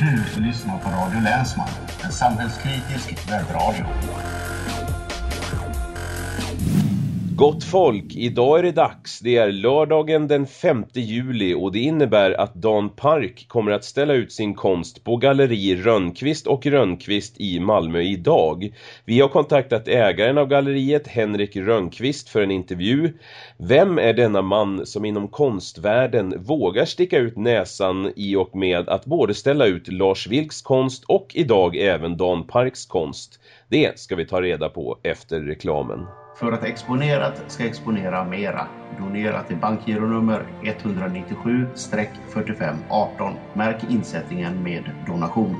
Du lyssnar på Radio Länsman, en samhällskritisk webbradio. Gott folk, idag är det dags. Det är lördagen den 5 juli och det innebär att Dan Park kommer att ställa ut sin konst på galleri Rönnqvist och Rönnqvist i Malmö idag. Vi har kontaktat ägaren av galleriet, Henrik Rönnqvist, för en intervju. Vem är denna man som inom konstvärlden vågar sticka ut näsan i och med att både ställa ut Lars Vilks konst och idag även Dan Parks konst? Det ska vi ta reda på efter reklamen. För att exponerat ska exponera mera. Donera till bankgironummer 197-4518. Märk insättningen med donation.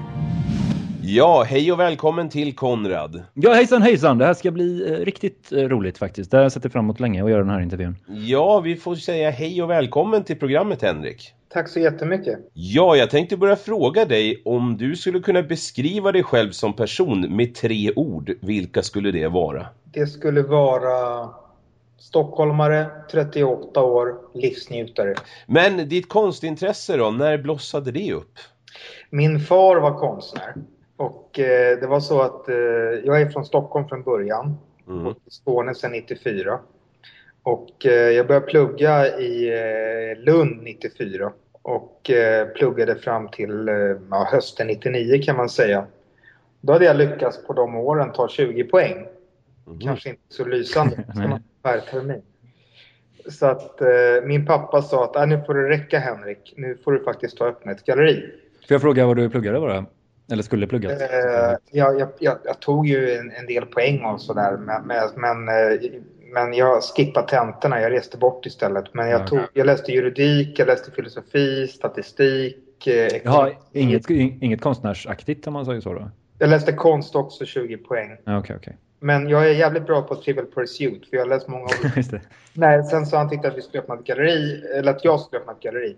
Ja, hej och välkommen till Konrad. Ja, hejsan hejsan. Det här ska bli eh, riktigt eh, roligt faktiskt. Det har jag sett fram emot länge att göra den här intervjun. Ja, vi får säga hej och välkommen till programmet Henrik. Tack så jättemycket. Ja, jag tänkte börja fråga dig om du skulle kunna beskriva dig själv som person med tre ord. Vilka skulle det vara? Det skulle vara stockholmare, 38 år, livsnjutare. Men ditt konstintresse då, när blossade det upp? Min far var konstnär. Och eh, det var så att eh, jag är från Stockholm från början. Mm. Och Skåne sedan 94. Och eh, jag började plugga i eh, Lund 94. Och eh, pluggade fram till ja, hösten 99 kan man säga. Då hade jag lyckats på de åren ta 20 poäng. Mhm. Kanske inte så lysande som per termin. Så att eh, min pappa sa att "Ah, nu får det räcka Henrik, nu får du faktiskt ta öppna ett galleri. Får jag fråga vad du pluggade bara? Eller skulle plugga? Eh, jag, jag, jag, jag tog ju en, en del poäng och sådär men, men, men, eh, men jag skippade tentorna, jag reste bort istället. Men jag, Ja. tog, jag läste juridik, jag läste filosofi, statistik, eh, ekonomi. inget, inget konstnärsaktigt om man säger så då? Jag läste konst också, 20 poäng. Ja, okej, okej. Men jag är jävligt bra på Trivial Pursuit för jag har läst många det. Nej, sen så han tyckte att vi skulle öppna ett galleri, eller att jag skulle öppna ett galleri.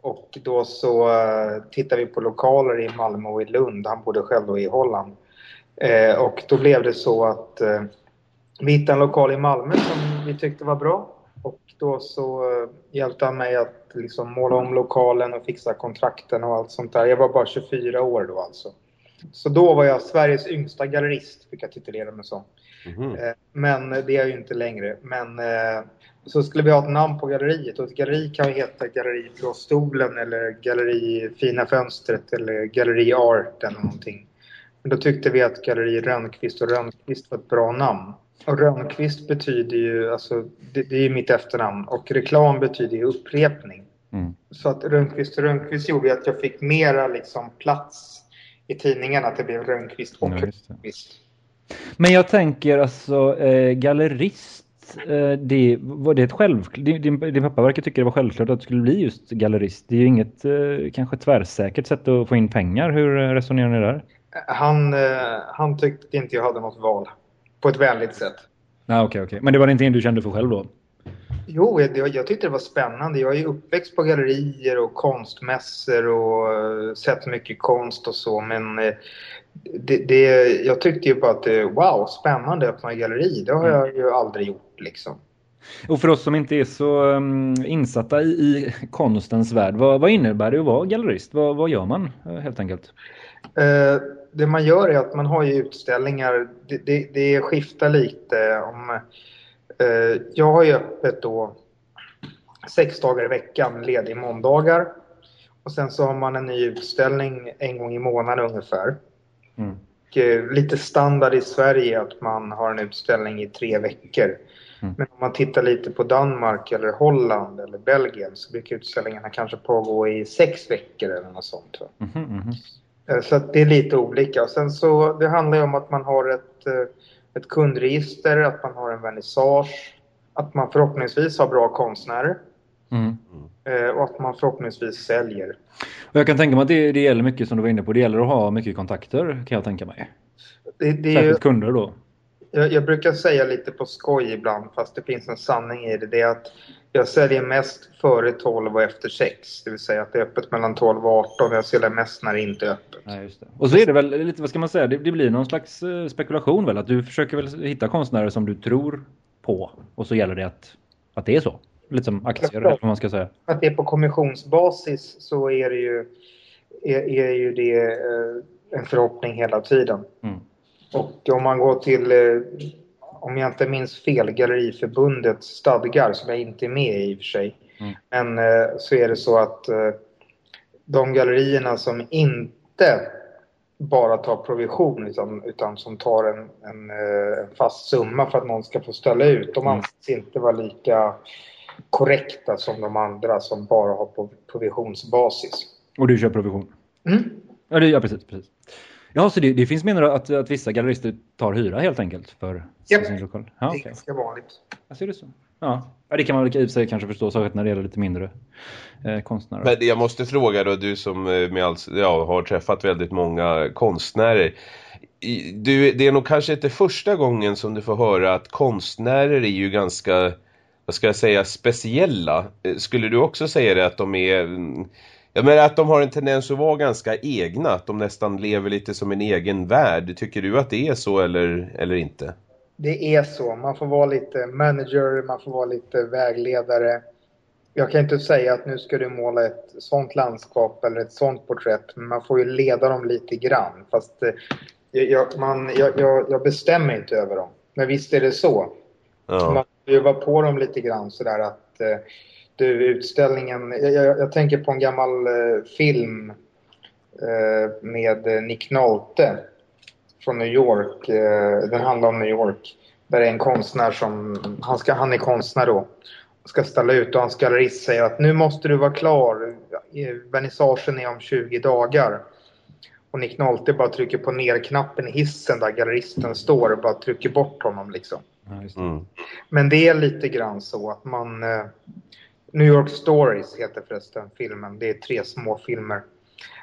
Och då så uh, tittade vi på lokaler i Malmö och i Lund. Han bodde själv då i Holland. Eh, och då blev det så att eh, vi hittade en lokal i Malmö som vi tyckte var bra. Och då så eh, hjälpte han mig att liksom måla om lokalen och fixa kontrakten och allt sånt där. Jag var bara 24 år då alltså. Så då var jag Sveriges yngsta gallerist, fick jag titulera mig som. Eh, Men det är jag ju inte längre. Men eh, så skulle vi ha ett namn på galleriet och ett galleri kan ju heta Galleri Blå stolen eller Galleri Fina fönstret eller Galleri Art eller någonting. Men då tyckte vi att Galleri Rönnqvist och Rönnqvist var ett bra namn. Och Rönnqvist betyder ju, alltså det, det är mitt efternamn och reklam betyder ju upprepning. Mm. Så att Rönnqvist och Rönnqvist gjorde att jag fick mera liksom plats i tidningen att det blev Rönnqvist och Ja. Rönnqvist. Men jag tänker alltså, eh, gallerist, eh, det, var det ett självklart, din, din, din pappa verkar tycka det var självklart att du skulle bli just gallerist. Det är ju inget eh, kanske tvärsäkert sätt att få in pengar. Hur eh, resonerar ni där? Han, eh, han tyckte inte jag hade något val. På ett vänligt sätt. Nej, okej, okej. Men det var en du kände för själv då? Jo, jag, jag tyckte det var spännande. Jag är uppväxt på gallerier och konstmässor och eh, sett mycket konst och så. Men eh, det, det, jag tyckte ju bara att wow, spännande att öppna galleri. Det har jag ju aldrig gjort liksom. Och för oss som inte är så um, insatta i, i konstens värld, vad, vad innebär det att vara gallerist? Vad, vad gör man eh, helt enkelt? Eh, det man gör är att man har ju utställningar. Det, det, det skiftar lite. om eh, Jag har ju öppet då sex dagar i veckan, ledig måndagar. Och sen så har man en ny utställning en gång i månaden ungefär. Mm. Och, eh, lite standard i Sverige att man har en utställning i tre veckor. Mm. Men om man tittar lite på Danmark eller Holland eller Belgien så brukar utställningarna kanske pågå i sex veckor eller något sånt. Mhm. Eh, Så att det är lite olika. Sen så, det handlar ju om att man har ett, eh, ett kundregister, att man har en vernissage, att man förhoppningsvis har bra konstnärer Mm. eh, och att man förhoppningsvis säljer. Och jag kan tänka mig att det, det gäller mycket som du var inne på. Det gäller att ha mycket kontakter kan jag tänka mig. Det, det Särskilt kunder då. jag, jag brukar säga lite på skoj ibland, fast det finns en sanning i det. Det är att jag säljer mest före 12 och efter 6. Det vill säga att det är öppet mellan 12 och 18. Jag säljer mest när det inte är öppet. Det. Och så är det väl lite, vad ska man säga, det, det blir någon slags eh, spekulation väl? Att du försöker väl hitta konstnärer som du tror på. Och så gäller det att, att det är så. Lite som aktier, eller vad man ska säga. att det är på kommissionsbasis så är det ju är, är ju det eh, en förhoppning hela tiden. Mm. Och om man går till, eh, om jag inte minns fel, Galleriförbundets stadgar som jag inte är med i i och för sig. Mm. Men eh, så är det så att eh, de gallerierna som inte bara tar provision utan, utan som tar en, en, eh, en fast summa för att någon ska få ställa ut. De Mm. anses inte vara lika korrekta som de andra som bara har på provisionsbasis. Och du kör provision? Mm. Ja, det, ja precis. precis. Ja, så det, det finns menar att, att vissa gallerister tar hyra helt enkelt för Japp. sin lokal? Ja, Det är ganska vanligt. Ja, ser det så. Ja. ja, det kan man väl i sig kanske förstå, särskilt när det gäller lite mindre eh, konstnärer. Men jag måste fråga då, du som eh, med alls, ja, har träffat väldigt många konstnärer. Du, det är nog kanske inte första gången som du får höra att konstnärer är ju ganska, vad ska jag säga, speciella. Eh, Skulle du också säga det att de är, jag menar att de har en tendens att vara ganska egna, att de nästan lever lite som en egen värld. Tycker du att det är så eller, eller inte? Det är så. Man får vara lite manager, man får vara lite vägledare. Jag kan inte säga att nu ska du måla ett sånt landskap eller ett sånt porträtt, men man får ju leda dem lite grann. Fast eh, jag, man, jag, jag, jag bestämmer inte över dem. Men visst är det så. Ja. Man får ju vara på dem lite grann sådär att eh, du, utställningen... Jag, jag, jag tänker på en gammal eh, film eh, med eh, Nick Nolte från New York. Eh, den handlar om New York. Där det är en konstnär som... Han, ska, han är konstnär då. Ska ställa ut och hans gallerist säger att nu måste du vara klar. Vernissagen är om 20 dagar. Och Nick Nolte bara trycker på ner-knappen i hissen där galleristen står och bara trycker bort honom liksom. Mm. Men det är lite grann så att man... New York Stories heter förresten filmen. Det är tre små filmer.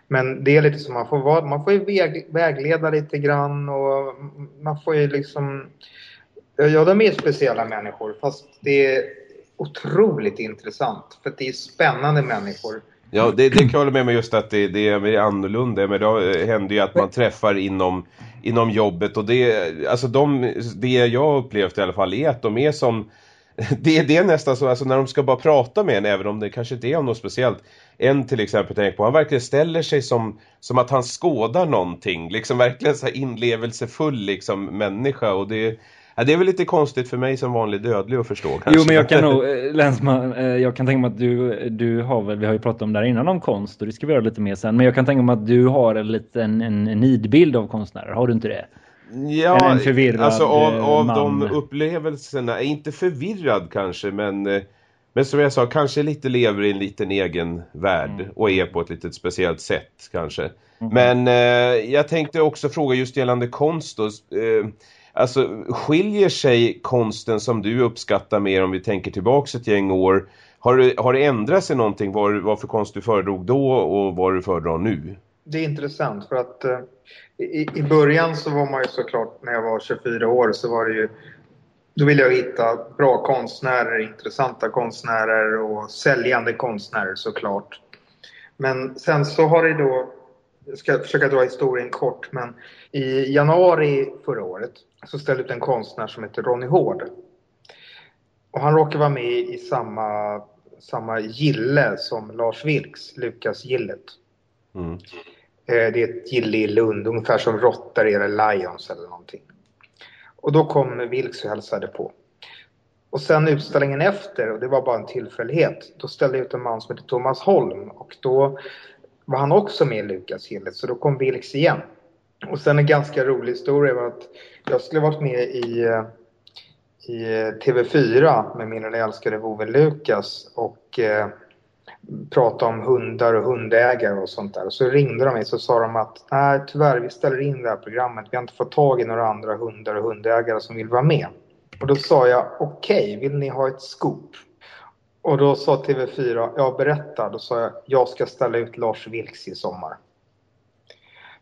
Men det är lite som man får vara, man får ju väg, vägleda lite grann och man får ju liksom... Ja, de är speciella människor fast det är otroligt intressant för att det är spännande människor. Ja, det, det kan jag hålla med mig just att det, det är annorlunda. Men det eh, händer ju att man träffar inom, inom jobbet och det, alltså de, det jag upplevt i alla fall är att de är som det, det är nästan så, alltså när de ska bara prata med en, även om det kanske inte är om något speciellt. En till exempel, tänk på, han verkligen ställer sig som, som att han skådar någonting. Liksom verkligen så här inlevelsefull liksom människa och det, ja, det är väl lite konstigt för mig som vanlig dödlig att förstå kanske. Jo, men jag kan nog, eh, Länsman, eh, jag kan tänka mig att du, du har väl, vi har ju pratat om det här innan om konst och det ska vi göra lite mer sen, men jag kan tänka mig att du har en liten en nidbild av konstnärer, har du inte det? Ja, en förvirrad, alltså av, eh, av man. de upplevelserna, inte förvirrad kanske men, eh, men som jag sa, kanske lite lever i en liten egen värld Mm. och är på ett litet speciellt sätt kanske. Men eh, jag tänkte också fråga just gällande konst då, eh, alltså skiljer sig konsten som du uppskattar mer om vi tänker tillbaks ett gäng år? Har har det ändrat sig någonting vad, vad för konst du föredrog då och vad du föredrar nu? Det är intressant för att eh, i, i början så var man ju såklart, när jag var 24 år, så var det ju då ville jag hitta bra konstnärer, intressanta konstnärer och säljande konstnärer såklart. Men sen så har det då, jag ska försöka dra historien kort, men i januari förra året så ställde ut en konstnär som heter Ronny Hård. Och han råkar vara med i samma, samma gille som Lars Vilks, Lukas Gillet. Mm. Eh, det är ett gille i Lund, ungefär som råttor eller Lions eller någonting. Och då kom Vilks och hälsade på. Och sen utställningen efter, och det var bara en tillfällighet, då ställde jag ut en man som heter Thomas Holm och då var han också med i Lukas gillet, så då kom Vilks igen. Och sen en ganska rolig historia var att jag skulle varit med i, eh, i eh, TV4 med min älskade vovve Lukas och prata om hundar och hundägare och sånt där. Och så ringde de mig och sa de att nej tyvärr vi ställer in det här programmet. Vi har inte fått tag i några andra hundar och hundägare som vill vara med. Och då sa jag okej, vill ni ha ett scoop? Och då sa TV4, ja berätta. Då sa jag, jag ska ställa ut Lars Vilks i sommar.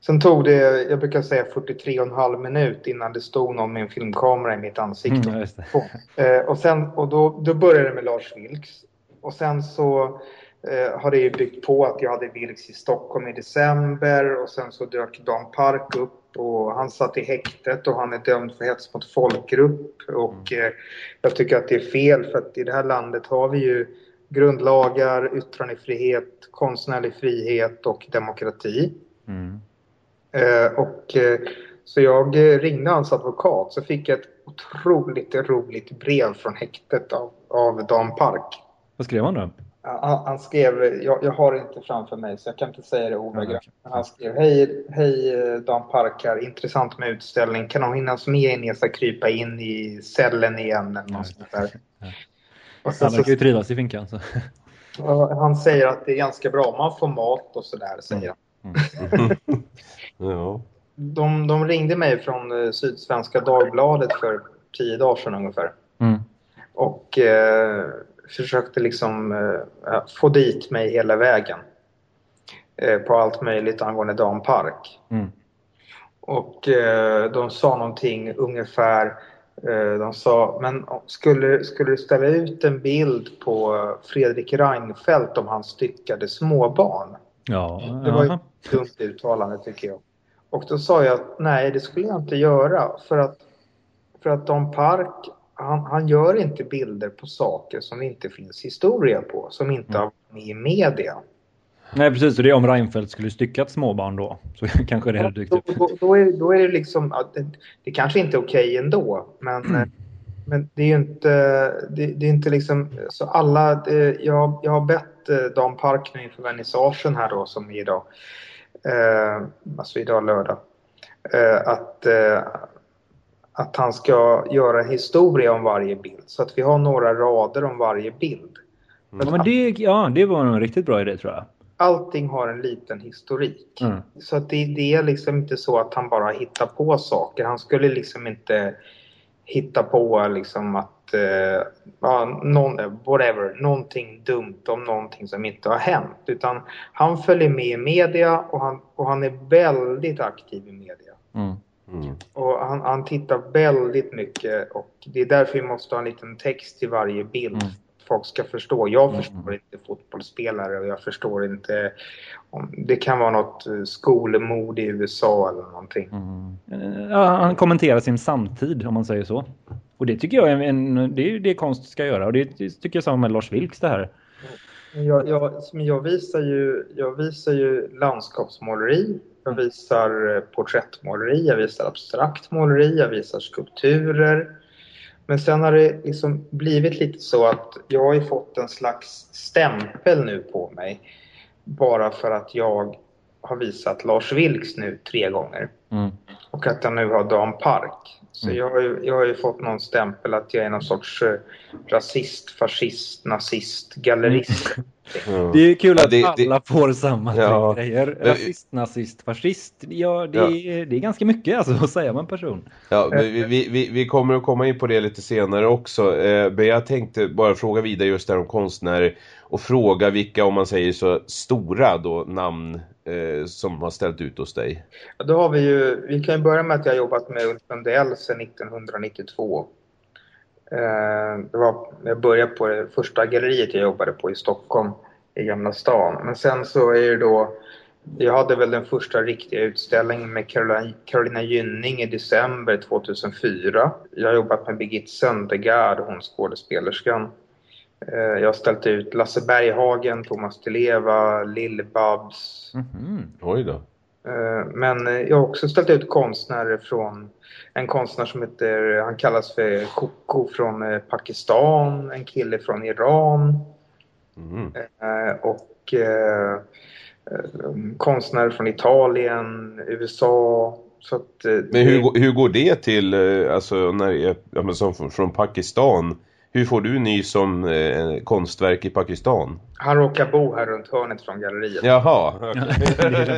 Sen tog det, jag brukar säga 43,5 minut innan det stod någon med en filmkamera i mitt ansikte. Mm, det. Eh, och sen, och då, då började det med Lars Vilks. Och sen så eh, har det ju byggt på att jag hade Vilks i Stockholm i december och sen så dök Dan Park upp och han satt i häktet och han är dömd för hets mot folkgrupp och eh, jag tycker att det är fel för att i det här landet har vi ju grundlagar, yttrandefrihet, konstnärlig frihet och demokrati. Mm. Eh, och, eh, så jag eh, ringde hans advokat så fick jag ett otroligt roligt brev från häktet av, av Dan Park. Vad skrev han då? Han, han skrev, jag, jag har det inte framför mig så jag kan inte säga det ordagrant. Okej. Han skrev, hej, hej Dan Park här, intressant med utställning. Kan de hinnas med jag ska krypa in i cellen igen eller något sånt där. Och sen Han så, verkar ju trivas i finkan. Så. Han säger att det är ganska bra man får mat och sådär, säger han. Ja. De, de ringde mig från eh, Sydsvenska Dagbladet för tio dagar sedan ungefär. Mm. Och eh, försökte liksom eh, få dit mig hela vägen. Eh, på allt möjligt angående Dan Park. Mm. Och eh, de sa någonting ungefär, eh, de sa, men skulle, skulle du ställa ut en bild på Fredrik Reinfeldt om han styckade småbarn? Ja, Det var ju ett dumt uttalande tycker jag. Och då sa jag att nej, det skulle jag inte göra. För att, för att Dan Park, han, han gör inte bilder på saker som det inte finns historia på. Som inte har varit med i media. Nej, precis. Så det är om Reinfeldt skulle styckat småbarn då. Så kanske det hade dykt Då, upp. då, då, är, då är det liksom, det, det kanske inte är okej ändå. Men, eh, men det är ju inte, det, det är inte liksom, så alla, eh, jag, jag har bett eh, Dan Park nu inför vernissagen här då som är idag, eh, alltså idag lördag, eh, att, eh, att han ska göra en historia om varje bild. Så att vi har några rader om varje bild. Ja, men det, ja, det var en riktigt bra idé tror jag. Allting har en liten historik. Mm. Så att det, det är liksom inte så att han bara hittar på saker. Han skulle liksom inte hitta på liksom att, eh, ja, någon, whatever, någonting dumt om någonting som inte har hänt. Utan han följer med i media och han, och han är väldigt aktiv i media. Mm. Mm. Och han, han tittar väldigt mycket och det är därför vi måste ha en liten text till varje bild. Mm. Folk ska förstå. Jag Mm. förstår inte fotbollsspelare och jag förstår inte om det kan vara något eh, skolmord i USA eller någonting. Mm. Ja, han kommenterar sin samtid om man säger så. Och det tycker jag är en, det är det konst ska göra. Och det tycker jag samma med Lars Vilks det här. Jag, jag, men jag, visar ju, jag visar ju landskapsmåleri, jag visar eh, porträttmåleri, jag visar abstrakt måleri, jag visar skulpturer. Men sen har det liksom blivit lite så att jag har fått en slags stämpel nu på mig. Bara för att jag har visat Lars Vilks nu tre gånger. Mm. Och att jag nu har Dan Park. Så Mm. jag, har ju, jag har ju fått någon stämpel att jag är någon sorts eh, rasist, fascist, nazist, gallerist. Ja. Det är kul Ja, att det- det- alla får samma Ja. grejer. Rasist, nazist, fascist. Ja, det, Ja. Är, det är ganska mycket alltså att säga om en person. Ja, men vi, vi, vi, vi kommer att komma in på det lite senare också. Eh, men jag tänkte bara fråga vidare just där om konstnärer och fråga vilka, om man säger så, stora då namn eh, som har ställt ut hos dig. Ja, Då har vi ju, vi kan ju börja med att jag har jobbat med Ulf Lundell sedan 1992. Eh, det var, jag började på det första galleriet jag jobbade på i Stockholm, i Gamla stan. Men sen så är det då, jag hade väl den första riktiga utställningen med Carolina, Carolina Gynning i december 2004. Jag har jobbat med Birgit Söndergaard, hon skådespelerskan. Eh, jag har ställt ut Lasse Berghagen, Thomas Di Leva, Lill-Babs, Mhm. Oj då. Eh, Men jag har också ställt ut konstnärer från en konstnär som heter, han kallas för Koko från eh, Pakistan, en kille från Iran Mm. eh, och konstnärer från Italien, USA. Så att, Men hur, hur går det till, alltså när, jag- ja, men som från Pakistan? Hur får du ny som eh, konstverk i Pakistan? Han råkar bo här runt hörnet från galleriet. Jaha, Ja,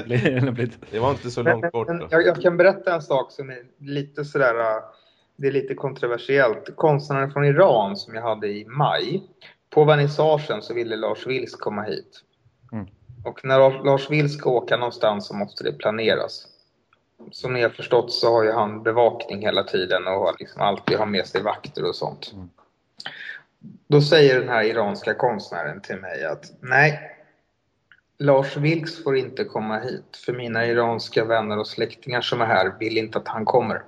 okej. det var inte så långt bort jag, jag kan berätta en sak som är lite sådär, äh, det är lite kontroversiellt. Konstnären från Iran som jag hade i maj. På vernissagen så ville Lars Vilks komma hit. Mm. Och när Lars Vilks ska åka någonstans så måste det planeras. Som ni har förstått så har ju han bevakning hela tiden och har liksom alltid har med sig vakter och sånt. Mm. Då säger den här iranska konstnären till mig att nej, Lars Vilks får inte komma hit för mina iranska vänner och släktingar som är här vill inte att han kommer.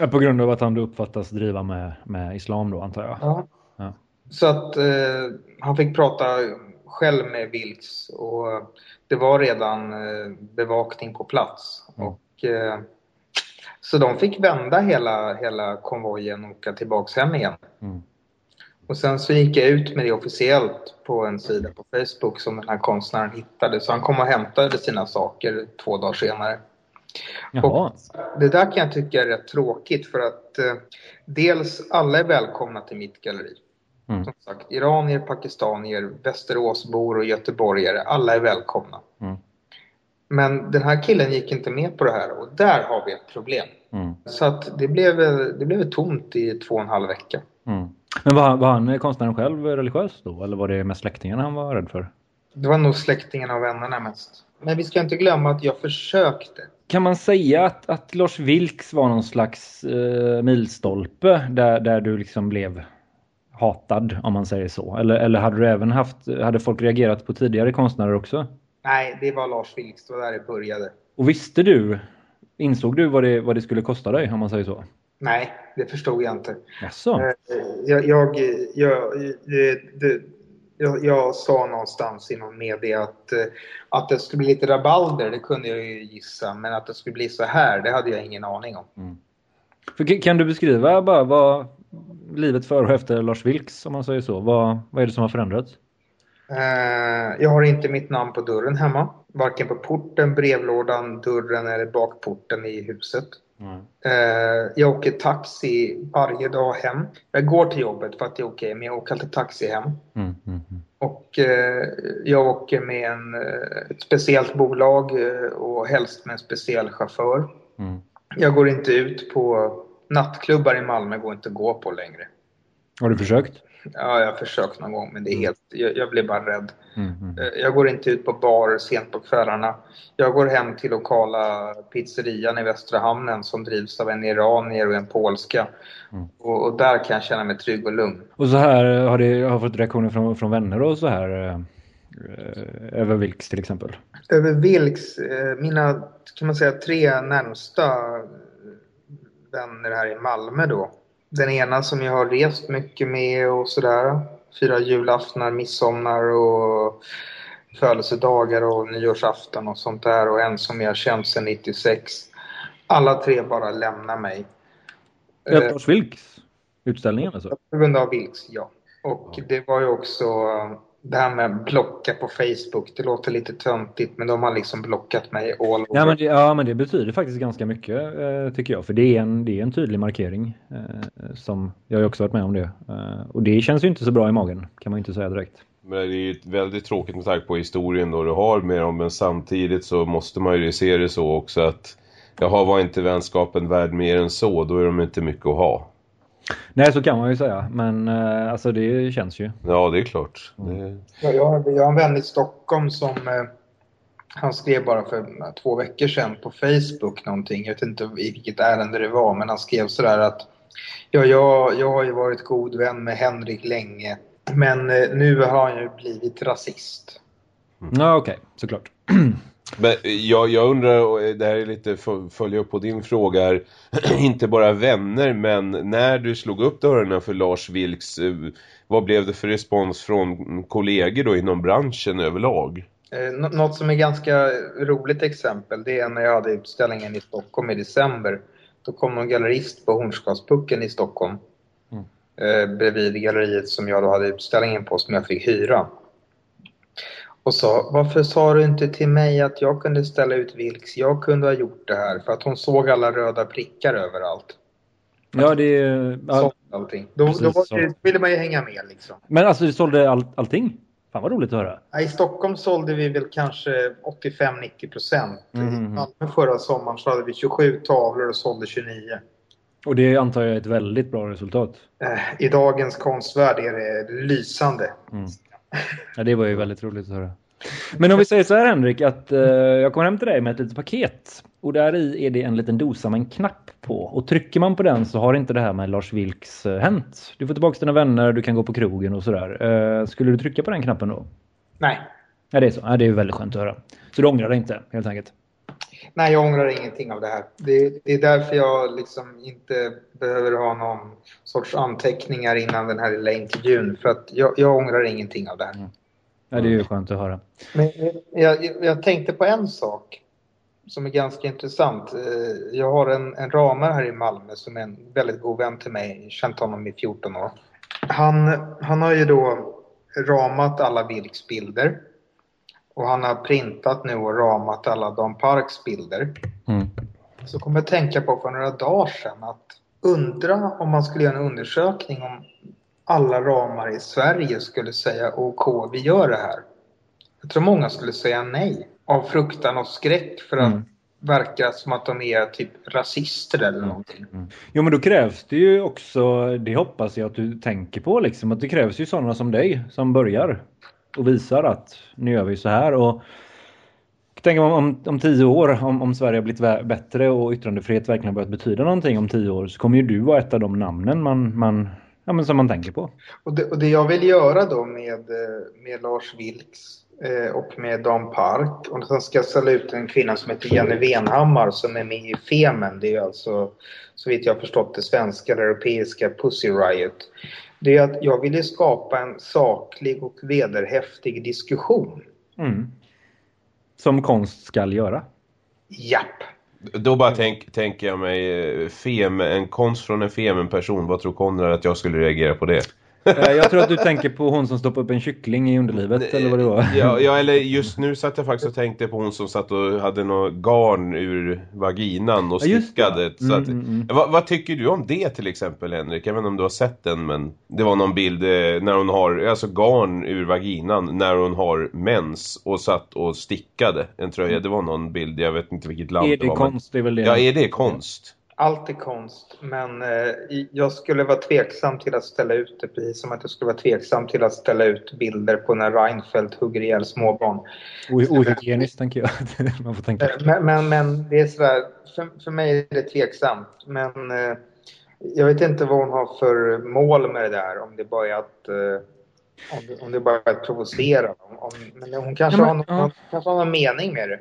Ja, på grund av att han då uppfattas driva med, med islam då antar jag. Ja. Ja. Så att eh, han fick prata själv med Vilks och det var redan eh, bevakning på plats. Mm. Och, eh, så de fick vända hela, hela konvojen och åka tillbaks hem igen. Mm. Och sen så gick jag ut med det officiellt på en sida på Facebook som den här konstnären hittade. Så han kom och hämtade sina saker två dagar senare. Det där kan jag tycka är rätt tråkigt för att eh, dels alla är välkomna till mitt galleri. Mm. Som sagt, iranier, pakistanier, Västeråsbor och göteborgare, alla är välkomna. Mm. Men den här killen gick inte med på det här och där har vi ett problem. Mm. Så att det blev, det blev tomt i två och en halv vecka. Mm. Men var, han- var han konstnären själv religiös då? Eller var det med släktingarna han var rädd för? Det var nog släktingarna och vännerna mest. Men vi ska inte glömma att jag försökte. Kan man säga att, att Lars Vilks var någon slags eh, milstolpe där, där du liksom blev hatad om man säger så? Eller, eller hade du även haft, hade folk reagerat på tidigare konstnärer också? Nej, det var Lars Vilks, det var där det började. Och visste du, insåg du vad det, vad det skulle kosta dig om man säger så? Nej, det förstod jag inte. Jaså? Eh, Jag, jag, jag, det, jag, jag sa någonstans i någon media att, eh, att det skulle bli lite rabalder, det kunde jag ju gissa. Men att det skulle bli så här, det hade jag ingen aning om. För, kan- kan du beskriva bara vad livet före och efter Lars Vilks om man säger så? Vad, vad är det som har förändrats? Eh, Jag har inte mitt namn på dörren hemma. Varken på porten, brevlådan, dörren eller bakporten i huset. Eh, Jag åker taxi varje dag hem. Jag går till jobbet för att det är okej, men jag åker alltid taxi hem. Mm, mm, mm. Och eh, jag åker med en, eh, ett speciellt bolag och helst med en speciell chaufför. Mm. Jag går inte ut på nattklubbar i Malmö, går inte att gå på längre. Har du försökt? Ja, jag har försökt någon gång men det är helt, jag, jag blir bara rädd. Mm, mm. Eh, Jag går inte ut på bar sent på kvällarna. Jag går hem till lokala pizzerian i Västra Hamnen som drivs av en iranier och en polska. Mm. Och, och där kan jag känna mig trygg och lugn. Och så här har det har fått reaktioner från, från vänner och så här eh, eh, över Vilks till exempel. Över Vilks, eh, mina kan man säga tre närmsta vänner här i Malmö då. Den ena som jag har rest mycket med och sådär. Fyra julaftnar, midsommar och födelsedagar och nyårsafton och sånt där. Och en som jag känt sedan 96. Alla tre bara lämnar mig. Ja. Eh, Lars Vilks utställningen alltså? på grund av Vilks, ja. Och det var ju också det här med att blocka på Facebook. Det låter lite töntigt men de har liksom blockat mig all over. Ja men, det, ja men det betyder faktiskt ganska mycket eh, tycker jag. För det är en, det är en tydlig markering. Eh, som Jag har ju också varit med om det. Eh, och det känns ju inte så bra i magen kan man inte säga direkt. Men det är ju väldigt tråkigt med tanke på historien då du har med dem men samtidigt så måste man ju se det så också att Jaha, var inte vänskapen värd mer än så? Då är de inte mycket att ha. Nej så kan man ju säga. Men eh, alltså det känns ju. Ja, det är klart. Det... Ja, jag, har, jag har en vän i Stockholm som eh, han skrev bara för två veckor sedan på Facebook någonting. Jag vet inte i vilket ärende det var men han skrev sådär att ja, jag, jag har ju varit god vän med Henrik länge men eh, nu har han ju blivit rasist. Ja okej, såklart. Men jag, jag undrar, och det här är lite följa upp på din fråga här, inte bara vänner men när du slog upp dörrarna för Lars Vilks, eh, vad blev det för respons från kollegor då inom branschen överlag? Eh, nå- Något som är ganska roligt exempel det är när jag hade utställningen i Stockholm i december. Då kom någon gallerist på Hornsgårdspucken i Stockholm. Mm. Eh, bredvid galleriet som jag då hade utställningen på som jag fick hyra. Och sa, varför sa du inte till mig att jag kunde ställa ut Vilks? Jag kunde ha gjort det här. För att hon såg alla röda prickar överallt. Ja det är... Ja, allting. Då, Precis då var det, ville man ju hänga med liksom. men alltså du sålde all, allting? Fan vad roligt att höra. Ja, I Stockholm sålde vi väl kanske 85-90 procent. Mhm. I Malmö förra sommaren så hade vi 27 tavlor och sålde 29. Och det antar jag är ett väldigt bra resultat. Eh, I dagens konstvärld är det lysande. Ja, det var ju väldigt roligt att höra. Men om vi säger så här Henrik, att eh, jag kommer hem till dig med ett litet paket. Och där i är det en liten dosa med en knapp på. Och trycker man på den så har inte det här med Lars Vilks eh, hänt. Du får tillbaka dina vänner, du kan gå på krogen och sådär. Eh, skulle du trycka på den knappen då? Nej. Ja, det är så. Ja, det är väldigt skönt att höra. Så du ångrar dig inte, helt enkelt? Nej, jag ångrar ingenting av det här. Det, det, är därför jag liksom inte behöver ha någon sorts anteckningar innan den här lilla intervjun. För att jag, jag ångrar ingenting av det här. Mm. Ja, det är ju skönt att höra. Men jag, jag tänkte på en sak som är ganska intressant. Eh, jag har en, en ramare här i Malmö som är en väldigt god vän till mig. Känt honom i 14 år. Han, han har ju då ramat alla Vilks bilder. Och han har printat nu och ramat alla Dan Parks bilder. Mm. Så kommer jag tänka på för några dagar sedan att undra om man skulle göra en undersökning om alla ramar i Sverige skulle säga OK, vi gör det här. Jag tror många skulle säga nej av fruktan och skräck för att mm. verka som att de är typ rasister eller mm. någonting. Mm. Jo men då krävs det ju också, det hoppas jag att du tänker på liksom, att det krävs ju sådana som dig som börjar och visar att nu gör vi så här och Tänk om, om, om tio år, om, om Sverige har blivit bättre och yttrandefrihet verkligen börjat betyda någonting om tio år så kommer ju du vara ett av de namnen man, man, ja, men som man tänker på. Och det, och det jag vill göra då med, med Lars Vilks eh, och med Dan Park och sen ska jag ställa ut en kvinna som heter Jenny Venhammar som är med i Femen. Det är alltså så vitt jag har förstått det svenska eller europeiska Pussy Riot det är att jag ville skapa en saklig och vederhäftig diskussion. Mm. Som konst skall göra. Japp. Då bara tänk, tänker jag mig eh, fem, en konst från en femen person. Vad tror Konrad att jag skulle reagera på det? Eh, jag tror att du tänker på hon som stoppade upp en kyckling i underlivet eller vad det var. Ja, ja, eller just nu satt jag faktiskt och tänkte på hon som satt och hade något garn ur vaginan och stickade. Ja, mm, att, mm, mm. Vad, vad, tycker du om det till exempel Henrik? Jag vet inte om du har sett den men det var någon bild eh, när hon har alltså garn ur vaginan när hon har mens och satt och stickade en tröja. Det var någon bild, jag vet inte vilket land är det, det var. Konst, men... det är väl det. Ja, är det konst? Allt är konst, men eh, jag skulle vara tveksam till att ställa ut det, precis som att jag skulle vara tveksam till att ställa ut bilder på när Reinfeldt hugger ihjäl småbarn. Ohygieniskt tänker jag. Man får tänka. Eh, men, men, men, det är sådär, för, för mig är det tveksamt. Men eh, jag vet inte vad hon har för mål med det där, om det bara är att om det, om det bara är att provocera. Om, om, men hon kanske, ja, men, har, någon, ja. kanske har någon mening med det.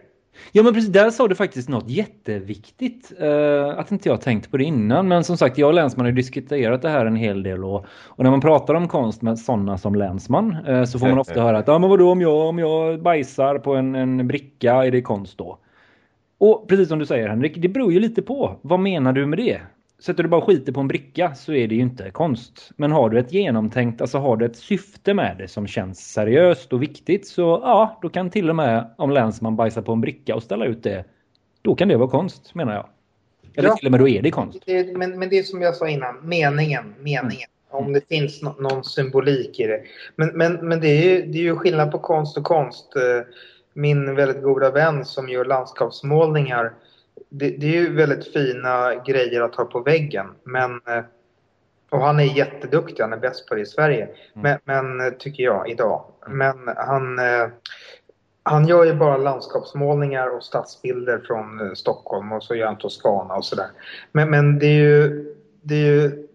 Ja men precis, där sa du faktiskt något jätteviktigt. Uh, att inte jag tänkt på det innan. Men som sagt, jag och Länsman har diskuterat det här en hel del. Och, och när man pratar om konst med sådana som Länsman uh, så får man ofta höra att ja men vadå om jag, om jag bajsar på en, en bricka, är det konst då? Och precis som du säger Henrik, det beror ju lite på. Vad menar du med det? Sätter du bara skiter på en bricka så är det ju inte konst. Men har du ett genomtänkt, alltså har du ett syfte med det som känns seriöst och viktigt så ja, då kan till och med om länsman bajsar på en bricka och ställa ut det, då kan det vara konst menar jag. Eller ja, till och med då är det konst. Det, men, men det är som jag sa innan, meningen, meningen. Mm. Om det finns no någon symbolik i det. Men, men, men det, är ju, det är ju skillnad på konst och konst. Min väldigt goda vän som gör landskapsmålningar det, det, är ju väldigt fina grejer att ha på väggen. Men, eh, och han är jätteduktig, han är bäst på det i Sverige. Mm. Men, men, eh, tycker jag, idag. Men han, eh, han gör ju bara landskapsmålningar och stadsbilder från Stockholm och så gör han Toscana och sådär. Men, men det är ju, det är ju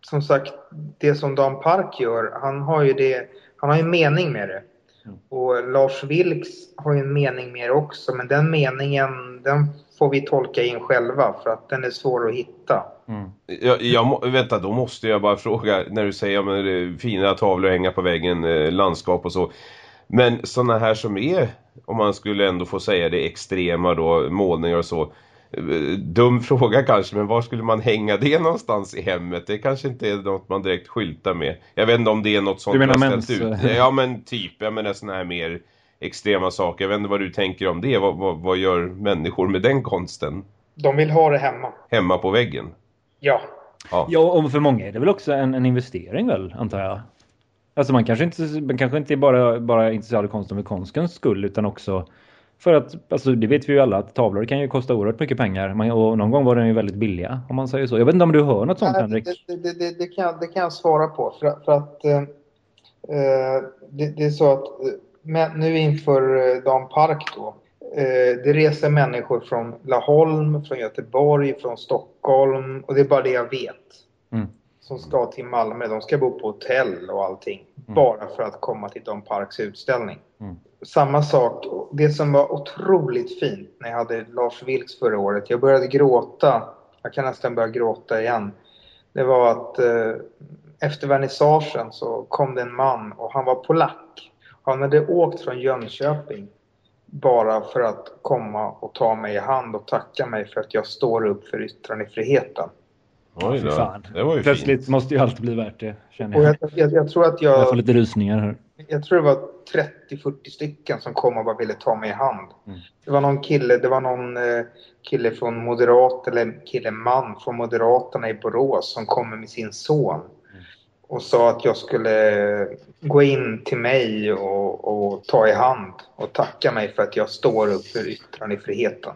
som sagt det som Dan Park gör, han har ju det, han har ju mening med det. Mm. Och Lars Vilks har ju en mening med det också, men den meningen den får vi tolka in själva för att den är svår att hitta. Mm. Jag, jag, vänta, då måste jag bara fråga när du säger att fina tavlor hänga på väggen, eh, landskap och så. Men sådana här som är, om man skulle ändå få säga det, extrema då, målningar och så. Eh, dum fråga kanske, men var skulle man hänga det någonstans i hemmet? Det kanske inte är något man direkt skyltar med. Jag vet inte om det är något sånt du menar mens? ut. Ja, men typ. Jag menar sådana här mer extrema saker. Jag vet inte vad du tänker om det. Vad, vad, vad gör människor med den konsten? De vill ha det hemma. Hemma på väggen? Ja. Ja, ja och för många är det väl också en, en investering väl, antar jag? Alltså man kanske inte, man kanske inte är bara, bara intresserad av konsten för konstens skull utan också för att, alltså det vet vi ju alla att tavlor kan ju kosta oerhört mycket pengar man, och någon gång var den ju väldigt billiga om man säger så. Jag vet inte om du hör något sånt Nej, Henrik? Det, det, det, det, kan, det kan jag svara på för, för att eh, eh det, det, är så att eh, men nu inför eh, Dan Park då. Eh, det reser människor från Laholm, från Göteborg, från Stockholm och det är bara det jag vet. Mm. som ska till Malmö, de ska bo på hotell och allting. Bara för att komma till Don Parks utställning. Mm. Samma sak, det som var otroligt fint när jag hade Lars Vilks förra året. Jag började gråta, jag kan nästan börja gråta igen. Det var att eh, efter vernissagen så kom det en man och han var polack. Han hade åkt från Jönköping bara för att komma och ta mig i hand och tacka mig för att jag står upp för yttrandefriheten. Oj då. fan. Det var ju Plötsligt fint. måste ju allt bli värt det, känner Och jag. jag, jag, jag tror att Jag får jag, lite rysningar här. jag tror det var 30-40 stycken som kom och bara ville ta mig i hand. Mm. Det var någon kille, det var någon eh, kille från Moderat, eller kille man från Moderaterna i Borås som kom med sin son. Och sa att jag skulle gå in till mig och, och ta i hand och tacka mig för att jag står upp för yttrandefriheten.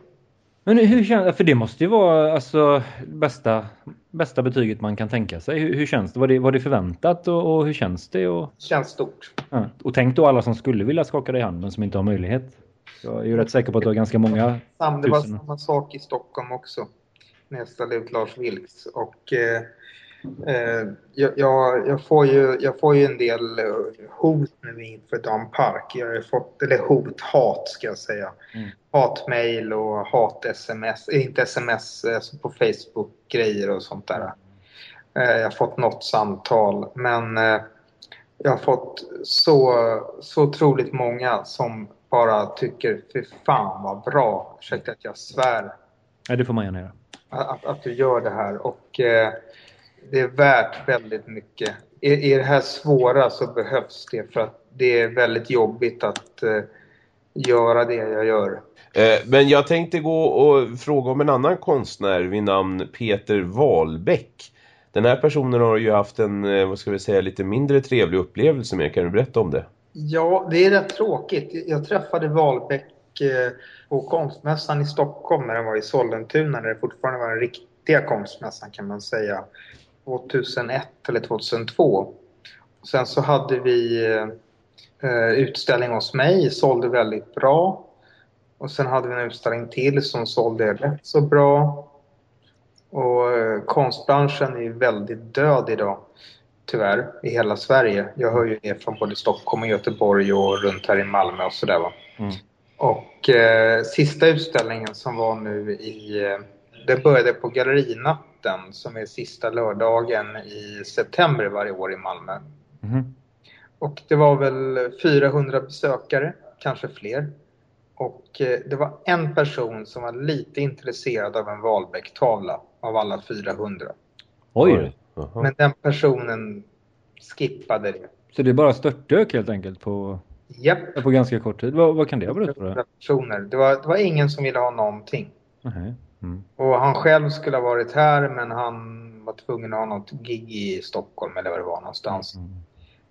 Men hur känns För det måste ju vara alltså bästa, bästa betyget man kan tänka sig. Hur, hur känns det? Var det, var det förväntat och, och hur känns det? Och, Det känns stort. ja. och tänk då alla som skulle vilja skaka dig i handen som inte har möjlighet. Jag är ju rätt säker på att du har ganska många. Sam, det var Tusen. samma sak i Stockholm också. När jag ställde ut Lars Vilks. Och, eh, jag, jag, jag, får ju, jag får ju en del eh, hot nu inför Dan Park. Jag har fått, eller hot, hat ska jag säga. Mm. Hatmail och hat-sms, eh, inte sms, alltså på Facebook-grejer och sånt där. Eh, jag har fått något samtal men eh, jag har fått så, så otroligt många som bara tycker fy fan vad bra, ursäkta att jag svär, Ja, det får man gärna göra. att, att du gör det här och eh, det är värt väldigt mycket. I, I det här svåra så behövs det för att det är väldigt jobbigt att eh, göra det jag gör. Eh, Men jag tänkte gå och fråga om en annan konstnär vid namn Peter Wahlbeck. Den här personen har ju haft en, eh, vad ska vi säga, lite mindre trevlig upplevelse med. Kan du berätta om det? Ja, det är rätt tråkigt. Jag träffade Wahlbeck eh, på konstmässan i Stockholm när den var i Sollentuna, när det fortfarande var den riktiga konstmässan kan man säga. 2001 eller 2002. Sen så hade vi eh, utställning hos mig, sålde väldigt bra. Och sen hade vi en utställning till som sålde rätt så bra. Och eh, konstbranschen är ju väldigt död idag. Tyvärr, i hela Sverige. Jag hör ju det från både Stockholm och Göteborg och runt här i Malmö och sådär va. Mm. Och eh, sista utställningen som var nu i... Eh, det började på Gallerinatten som är sista lördagen i september varje år i Malmö. Mhm. Och det var väl 400 besökare, kanske fler. Och eh, det var en person som var lite intresserad av en Wahlbeck-tavla av alla 400. Oj! Men den personen skippade det. Så det är bara störtdök helt enkelt på, Japp. på ganska kort tid. Vad, vad kan det ha berott på? 400 Då? personer. Det var, det var ingen som ville ha någonting. Nej. Mm. Och han själv skulle ha varit här men han var tvungen att ha något gig i Stockholm eller vad det var någonstans. Mm.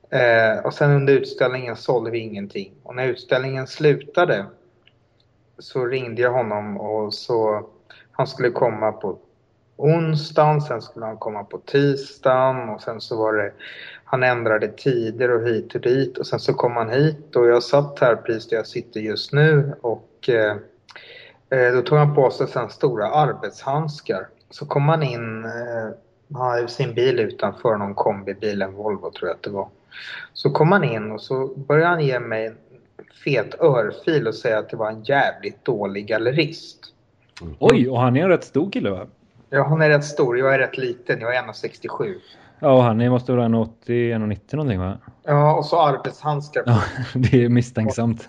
Eh, och sen under utställningen sålde vi ingenting. Och när utställningen slutade så ringde jag honom och så han skulle komma på onsdagen, sen skulle han komma på tisdagen och sen så var det han ändrade tider och hit och dit och sen så kom han hit och jag satt här precis där jag sitter just nu och eh, eh, då tog han på sig sen stora arbetshandskar. Så kom han in, eh, han hade sin bil utanför, någon kombibil, en Volvo tror jag att det var. Så kom han in och så började han ge mig en fet örfil och säga att det var en jävligt dålig gallerist. Oj, och han är en rätt stor kille va? Ja, han är rätt stor, jag är rätt liten, jag är 1,67. Ja, och han är, måste vara en 80, en 90 någonting va? Ja, och så arbetshandskar. Ja, det är misstänksamt.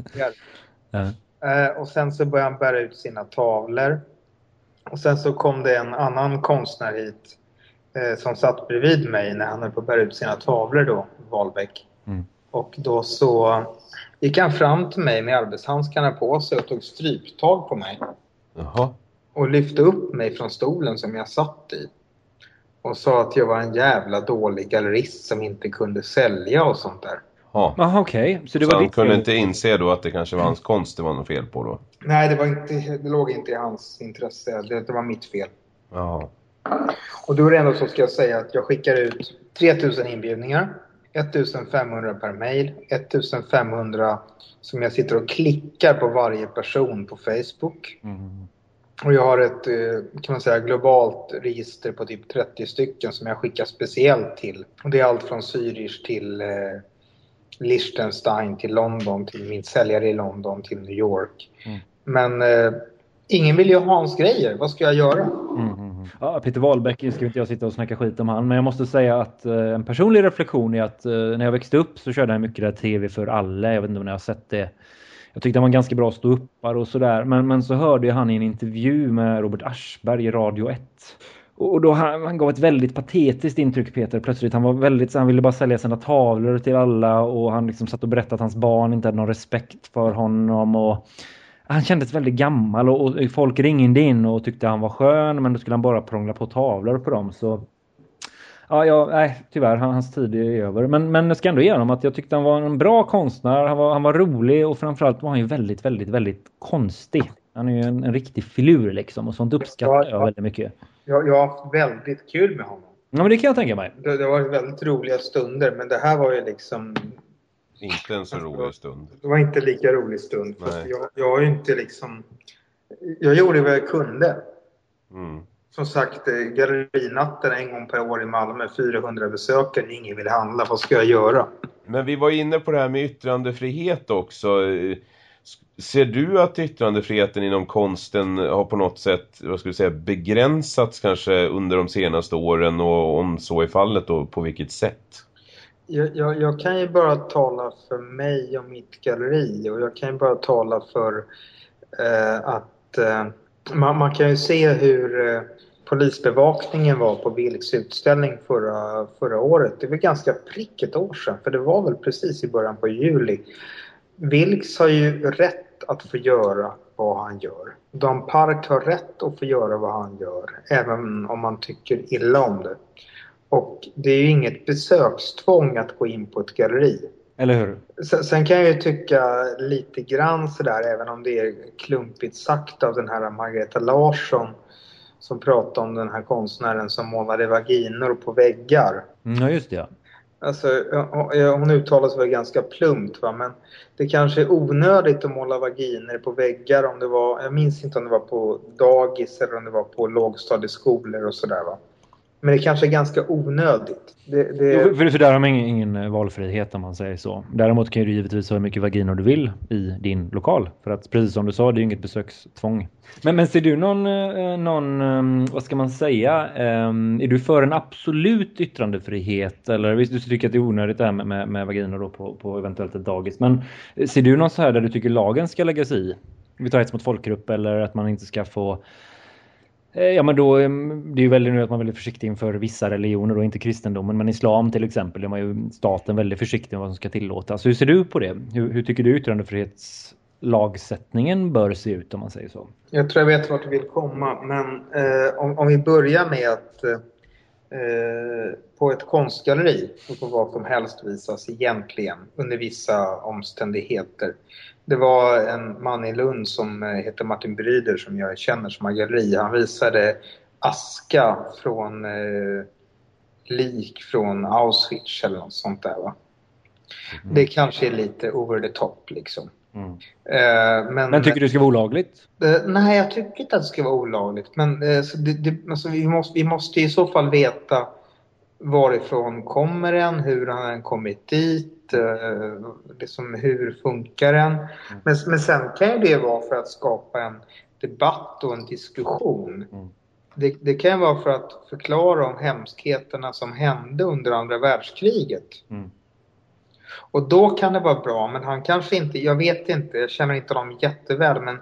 Ja. Eh, och sen så började han bära ut sina tavlor. Och sen så kom det en annan konstnär hit eh, som satt bredvid mig när han höll på att bära ut sina tavlor då, Wahlbeck. Mm. Och då så gick han fram till mig med arbetshandskarna på sig och tog stryptag på mig. Jaha. Och lyfte upp mig från stolen som jag satt i. Och sa att jag var en jävla dålig gallerist som inte kunde sälja och sånt där. Ja. Jaha, okej. Så det Så var han ditt kunde fel. inte inse då att det kanske var hans konst det var något fel på då? Nej, det, var inte, det låg inte i hans intresse. Det, det var mitt fel. Jaha. Och då är det ändå så ska jag säga att jag skickar ut 3000 inbjudningar. 1500 per mail. 1500 som jag sitter och klickar på varje person på Facebook. Mm. Och jag har ett eh, kan man säga, globalt register på typ 30 stycken som jag skickar speciellt till. Och det är allt från Zürich till eh, Liechtenstein till London, till min säljare i London, till New York. Mm. Men eh, ingen vill ju ha hans grejer. Vad ska jag göra? Mm, mm, mm. ja, Peter Wahlbeck ska inte jag sitta och snacka skit om han. Men jag måste säga att eh, en personlig reflektion är att eh, när jag växte upp så körde han mycket där TV för alla. Jag vet inte om ni har sett det. Jag tyckte han var ganska bra ståuppare och sådär. Men, men så hörde jag han i en intervju med Robert Aschberg i Radio 1. Och då han, han gav ett väldigt patetiskt intryck Peter plötsligt. Han var väldigt han ville bara sälja sina tavlor till alla och han liksom satt och berättade att hans barn inte hade någon respekt för honom och han kändes väldigt gammal och, och folk ringde in och tyckte han var skön men då skulle han bara prångla på tavlor på dem så Ja, ja nej, tyvärr, hans tid är över. Men, men jag ska ändå ge honom att jag tyckte han var en bra konstnär. Han var, han var rolig och framförallt var han ju väldigt, väldigt, väldigt konstig. Han är ju en, en riktig filur liksom och sånt uppskattar ja, jag väldigt mycket. Jag, jag har haft väldigt kul med honom. Ja, men det kan jag tänka mig. Det, det var väldigt roliga stunder, men det här var ju liksom... Inte en så alltså, rolig stund. Det var inte lika rolig stund. Jag, jag har ju inte liksom... Jag gjorde vad jag kunde. Mm. Som sagt, eh, gallerinatten en gång per år i Malmö, 400 besökare, ingen vill handla. Vad ska jag göra? Men vi var inne på det här med yttrandefrihet också. Ser du att yttrandefriheten inom konsten har på något sätt vad ska säga, begränsats kanske under de senaste åren och om så är fallet då på vilket sätt? Jag, jag, jag, kan ju bara tala för mig och mitt galleri och jag kan ju bara tala för eh, att eh, man, man, kan ju se hur eh, polisbevakningen var på Vilks utställning förra, förra året. Det var ganska prick ett år sedan för det var väl precis i början på juli. Vilks har ju rätt att få göra vad han gör. Dan Park har rätt att få göra vad han gör, även om man tycker illa om det. Och det är ju inget besökstvång att gå in på ett galleri. Eller hur? Sen, kan jag ju tycka lite grann sådär, även om det är klumpigt sagt av den här Margareta Larsson som pratade om den här konstnären som målade vaginor på väggar. Mm, ja, just det. Alltså, hon uttalar sig väl ganska plumpt va, men det kanske är onödigt att måla vaginer på väggar om det var, jag minns inte om det var på dagis eller om det var på lågstadieskolor och sådär va. Men det kanske är ganska onödigt. Det, det... Jo, för, för där har man ingen, ingen, valfrihet om man säger så. Däremot kan du givetvis ha hur mycket vaginer du vill i din lokal. För att precis som du sa, det är ju inget besökstvång. Men, men ser du någon, eh, någon, ehm, vad ska man säga, ehm, är du för en absolut yttrandefrihet? Eller visst, du tycker att det är onödigt det här med, med, med vaginer då på, på eventuellt ett dagis. Men ser du någon så här där du tycker lagen ska lägga sig i? Vi tar ett mot folkgrupp eller att man inte ska få Eh, Eh, ja, men då, eh, det är ju väldigt nu att man är väldigt försiktig inför vissa religioner och inte kristendomen. Men islam till exempel är man ju staten väldigt försiktig med vad som ska tillåtas. Hur ser du på det? Hur, hur tycker du yttrandefrihetslagsättningen bör se ut om man säger så? Jag tror jag vet vart du vill komma. Men eh, om, om, vi börjar med att eh, på ett konstgalleri så får vad som helst visas egentligen under vissa omständigheter. Det var en man i Lund som eh, heter Martin Bryder som jag känner som har galleri. Han visade aska från eh, lik från Auschwitz eller något sånt där va. Mm. Det kanske är lite over the top liksom. Mm. Eh, men, men, tycker du det ska vara olagligt? Eh, nej, jag tycker inte att det ska vara olagligt. Men eh, det, det, alltså, vi, måste, vi måste i så fall veta varifrån kommer den, hur har den kommit dit, eh, liksom hur funkar den? Mm. Men, men sen kan det vara för att skapa en debatt och en diskussion. Mm. Det, det, kan vara för att förklara om hemskheterna som hände under andra världskriget. Mm. Och då kan det vara bra, men han kanske inte, jag vet inte, jag känner inte dem jätteväl, men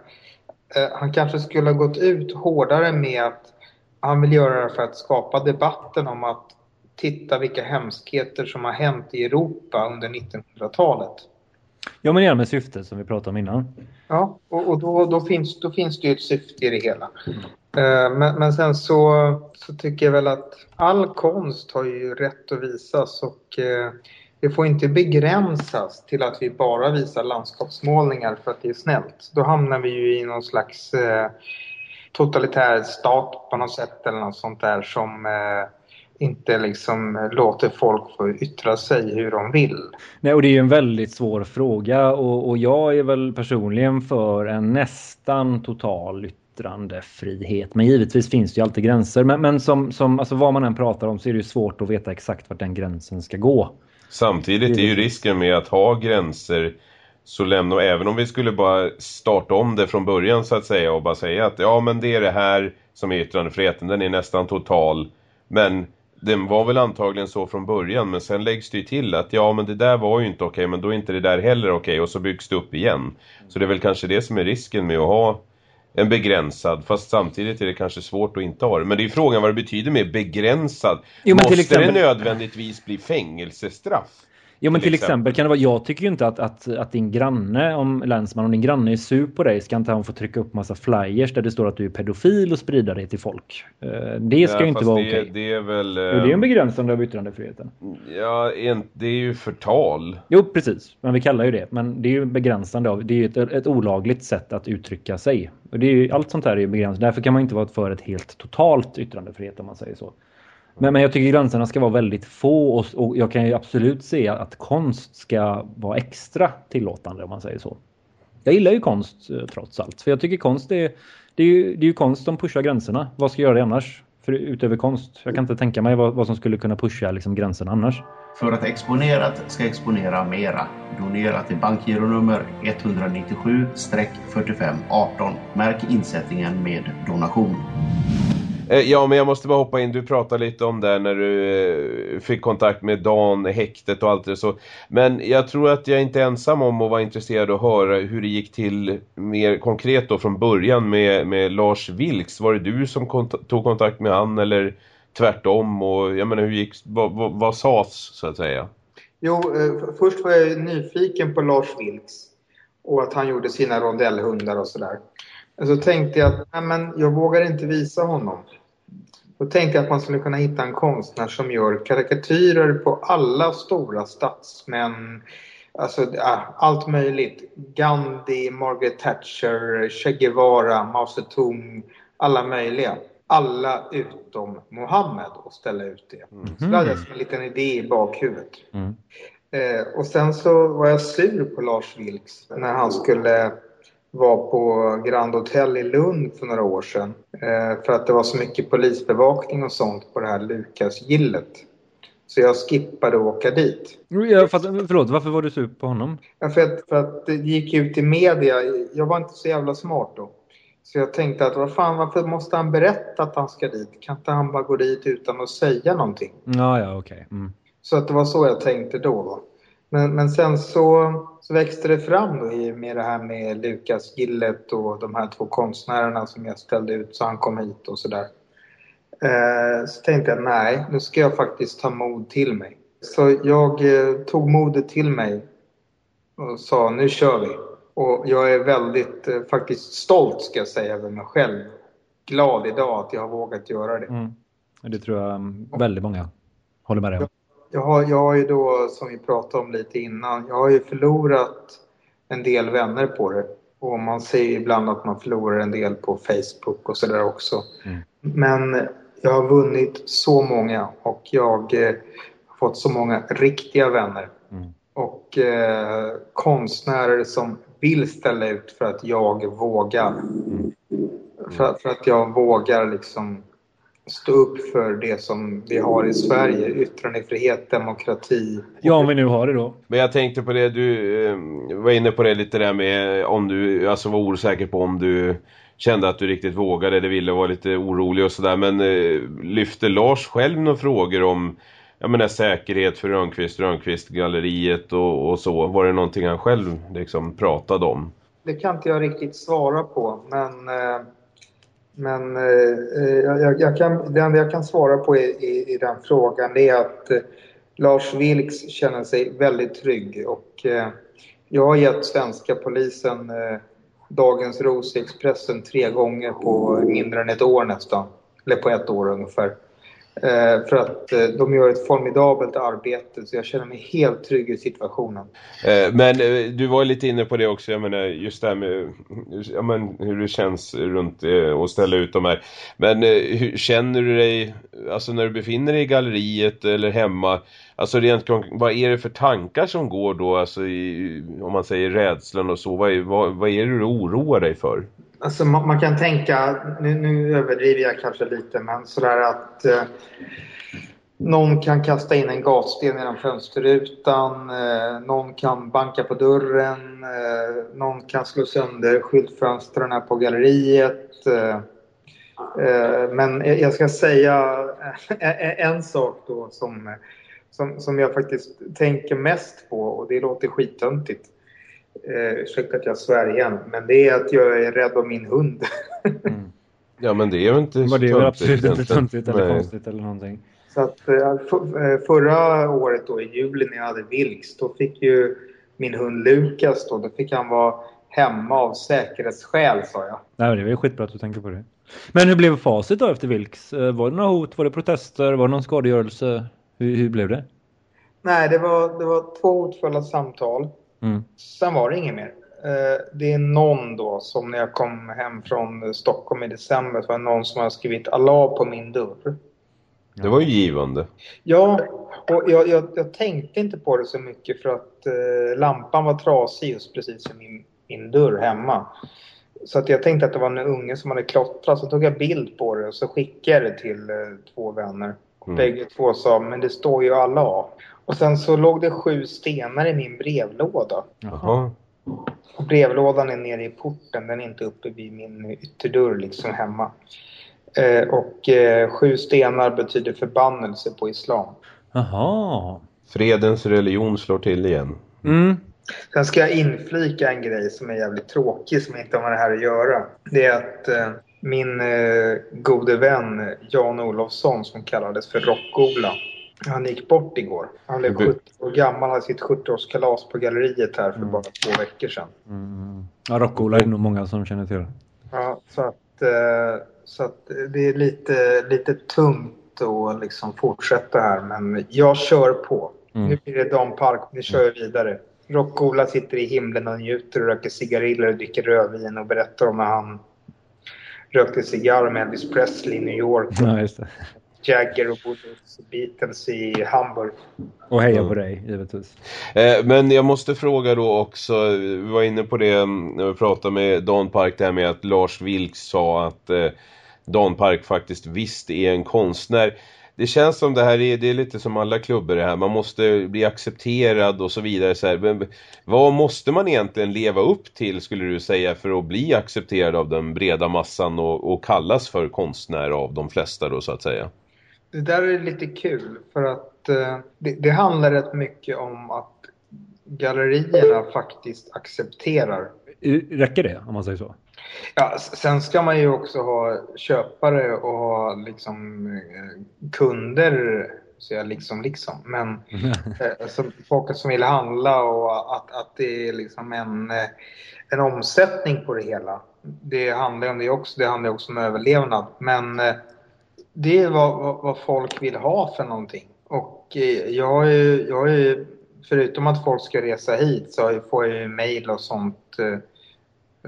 eh, han kanske skulle ha gått ut hårdare med att han vill göra det för att skapa debatten om att titta vilka hemskheter som har hänt i Europa under 1900-talet. Ja, men det är med syfte som vi pratade om innan. Ja, och, och då, då, finns, då finns det ju ett syfte i det hela. Mm. Uh, men, men sen så, så tycker jag väl att all konst har ju rätt att visas och uh, det får inte begränsas till att vi bara visar landskapsmålningar för att det är snällt. Då hamnar vi ju i någon slags uh, totalitär stat på något sätt eller något sånt där som inte liksom låter folk få yttra sig hur de vill. Nej, och det är ju en väldigt svår fråga och, och jag är väl personligen för en nästan total yttrandefrihet. Men givetvis finns det ju alltid gränser. Men, men som, som, alltså vad man än pratar om så är det ju svårt att veta exakt vart den gränsen ska gå. Samtidigt är ju risken med att ha gränser så lämnar, även om vi skulle bara starta om det från början så att säga och bara säga att ja men det är det här som är yttrandefriheten, den är nästan total. Men den var väl antagligen så från början men sen läggs det ju till att ja men det där var ju inte okej okay, men då är inte det där heller okej okay, och så byggs det upp igen. Så det är väl kanske det som är risken med att ha en begränsad fast samtidigt är det kanske svårt att inte ha det. Men det är frågan vad det betyder med begränsad. Jo, Måste exempel... det nödvändigtvis bli fängelsestraff? Jo men till, till exempel. kan det vara, jag tycker ju inte att, att, att din granne, om länsman, om din granne är sur på dig ska inte han få trycka upp massa flyers där det står att du är pedofil och sprida det till folk. Eh, det ska ja, ju inte vara okej. Okay. Det är väl... Det är en begränsande av yttrandefriheten. Ja, det är ju förtal. Jo, precis. Men vi kallar ju det. Men det är ju begränsande av, det är ju ett, ett olagligt sätt att uttrycka sig. Och det är ju, allt sånt här är ju begränsat. Därför kan man inte vara för ett helt totalt yttrandefrihet om man säger så. Men, men jag tycker gränserna ska vara väldigt få och, och, jag kan ju absolut se att konst ska vara extra tillåtande om man säger så. Jag gillar ju konst eh, trots allt. För jag tycker konst är, det är ju, det är ju konst som pushar gränserna. Vad ska jag göra det annars? För, utöver konst. Jag kan inte tänka mig vad, vad som skulle kunna pusha liksom, gränserna annars. För att Exponerat ska exponera mera. Donera till bankgironummer 197-4518. Märk insättningen med donation. Eh, ja, men jag måste bara hoppa in. Du pratade lite om det när du eh, fick kontakt med Dan, häktet och allt det så. Men jag tror att jag inte är ensam om att vara intresserad att höra hur det gick till mer konkret då från början med, med Lars Vilks. Var det du som kont tog kontakt med han eller tvärtom? Och jag menar, hur gick, vad, vad, vad sades så att säga? Jo, eh, först var jag nyfiken på Lars Vilks och att han gjorde sina rondellhundar och sådär. Så tänkte jag att nej, men jag vågar inte visa honom. Då tänkte jag att man skulle kunna hitta en konstnär som gör karikatyrer på alla stora statsmän. Alltså allt möjligt. Gandhi, Margaret Thatcher, Che Guevara, Mao Zedong. Alla möjliga. Alla utom Mohammed och ställa ut det. Mm. Så det hade jag som en liten idé i bakhuvudet. Mm. Eh, och sen så var jag sur på Lars Vilks när han skulle var på Grand Hotel i Lund för några år sedan. Eh, för att det var så mycket polisbevakning och sånt på det här Lukas-gillet. Så jag skippade att åka dit. Ja, förlåt, varför var du sur på honom? Ja, för, att, för att det gick ut i media. Jag var inte så jävla smart då. Så jag tänkte att vad fan, varför måste han berätta att han ska dit? Kan inte han bara gå dit utan att säga någonting? Ja, ja, okej. Okay. Mm. Så att det var så jag tänkte då. Va? Men, men sen så, så växte det fram då i med det här med Lukas Gillet och de här två konstnärerna som jag ställde ut så han kom hit och sådär. Eh, så tänkte jag nej, nu ska jag faktiskt ta mod till mig. Så jag eh, tog modet till mig och sa nu kör vi. Och jag är väldigt eh, faktiskt stolt ska jag säga över mig själv. Glad idag att jag har vågat göra det. Mm. Det tror jag mm, väldigt många håller med dig om. Jag har, jag har ju då, som vi pratade om lite innan, jag har ju förlorat en del vänner på det. Och man ser ibland att man förlorar en del på Facebook och sådär också. Mm. Men jag har vunnit så många och jag eh, har fått så många riktiga vänner. Mm. Och eh, konstnärer som vill ställa ut för att jag vågar. Mm. För, för, att jag vågar liksom stå upp för det som vi har i Sverige. Yttrandefrihet, demokrati. Ja, om vi nu har det då. Men jag tänkte på det, du eh, var inne på det lite där med om du alltså var osäker på om du kände att du riktigt vågade eller ville vara lite orolig och sådär. Men eh, lyfter Lars själv några frågor om jag menar, säkerhet för Rönnqvist, Rönnqvist-galleriet och, och, så? Var det någonting han själv liksom pratade om? Det kan inte jag riktigt svara på, men eh, men eh, eh jag, jag, kan, det enda jag kan svara på i, i, i den frågan är att eh, Lars Vilks känner sig väldigt trygg och eh, jag har gett svenska polisen eh, Dagens Ros i Expressen tre gånger på mindre än ett år nästan. Eller på ett år ungefär. Eh, för att eh, de gör ett formidabelt arbete så jag känner mig helt trygg i situationen. Eh, men eh, du var lite inne på det också, jag menar just det här med ja, men, hur det känns runt eh, att ställa ut de här. Men eh, hur känner du dig, alltså när du befinner dig i galleriet eller hemma, alltså rent vad är det för tankar som går då, alltså i, om man säger rädslan och så, vad är, vad, vad är det du oroar dig för? Alltså man, man kan tänka, nu, nu överdriver jag kanske lite, men sådär att eh, någon kan kasta in en gatsten genom fönsterrutan, eh, någon kan banka på dörren, eh, någon kan slå sönder skyltfönstren på galleriet. Eh, eh, men jag ska säga e-, e-, en sak då som, som, som jag faktiskt tänker mest på och det låter skittöntigt. Eh, ursäkta att jag svär igen, men det är att jag är rädd om min hund. Mm. Ja, men det är ju inte så Det är absolut inte töntigt eller konstigt eller någonting. Så att eh, eh, förra året då i juli när jag hade Vilks, då fick ju min hund Lukas då, då fick han vara hemma av säkerhetsskäl sa jag. Nej, det var ju skitbra att du tänker på det. Men hur blev facit då efter Vilks? Eh, var det några hot, var det protester, var det någon skadegörelse? Hur, hur blev det? Nej, det var, det var två hotfulla samtal. Mm. Sen var det inget mer. Det är någon då som när jag kom hem från Stockholm i december så var det någon som har skrivit Allah på min dörr. Det var ju givande. Ja, och jag, jag, jag, tänkte inte på det så mycket för att eh, lampan var trasig just precis vid min, min dörr hemma. Så att jag tänkte att det var en unge som hade klottrat. Så tog jag bild på det och så skickade jag det till eh, två vänner. Mm. Bägge två sa, men det står ju alla av. Och sen så låg det sju stenar i min brevlåda. Jaha. Och brevlådan är nere i porten, den är inte uppe vid min ytterdörr liksom hemma. Eh, och eh, sju stenar betyder förbannelse på islam. Jaha. Fredens religion slår till igen. Mm. Sen ska jag inflika en grej som är jävligt tråkig som inte har med det här att göra. Det är att eh, min eh, gode vän Jan Olofsson som kallades för Rockola. Han gick bort igår. Han blev 70 år gammal, hade sitt 70-årskalas på galleriet här för mm. bara två veckor sedan. Mm. Ja, Rockola är det nog många som känner till. Ja, så att eh, så att det är lite, lite tungt att liksom fortsätta här. Men jag kör på. Mm. Nu blir det Dan Park. Nu kör jag vidare. Rock-Ola sitter i himlen och njuter och röker cigariller och dricker rödvin och berättar om när han rökte cigarr med Elvis Presley i New York. Ja. Jagger och Beatles i Hamburg. Och heja på dig, givetvis. Eh, men jag måste fråga då också, vi var inne på det mm, när vi pratade med Dan Park, det här med att Lars Vilks sa att eh, Dan Park faktiskt visst är en konstnär. Det känns som det här är, det är lite som alla klubbor det här. Man måste bli accepterad och så vidare. Så här. Men vad måste man egentligen leva upp till skulle du säga för att bli accepterad av den breda massan och, och kallas för konstnär av de flesta då så att säga? Det där är lite kul för att eh, det, det handlar rätt mycket om att gallerierna faktiskt accepterar. Räcker det om man säger så? Ja, sen ska man ju också ha köpare och ha liksom eh, kunder, så jag liksom liksom. Men alltså, folk som vill handla och att, att det är liksom en, eh, en omsättning på det hela. Det handlar om det också. Det handlar också om överlevnad. Men det är vad, vad, vad folk vill ha för någonting. Och jag är ju, jag är förutom att folk ska resa hit så får jag ju mail och sånt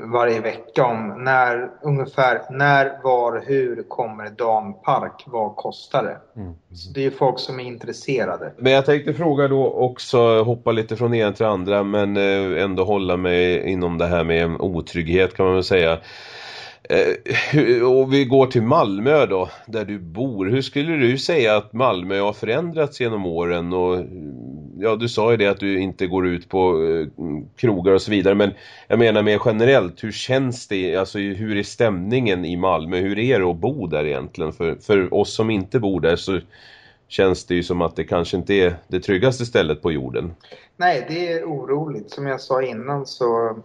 varje vecka om när, ungefär när, var, hur kommer Dampark, vad kostar det? Mm. Så det är folk som är intresserade. Men jag tänkte fråga då också, hoppa lite från ena till andra men eh, ändå hålla mig inom det här med otrygghet kan man väl säga. Eh, och vi går till Malmö då, där du bor. Hur skulle du säga att Malmö har förändrats genom åren? Och, ja, du sa ju det att du inte går ut på eh, krogar och så vidare. Men jag menar mer generellt, hur känns det? Alltså hur är stämningen i Malmö? Hur är det att bo där egentligen? För, för oss som inte bor där så känns det ju som att det kanske inte är det tryggaste stället på jorden. Nej, det är oroligt. Som jag sa innan så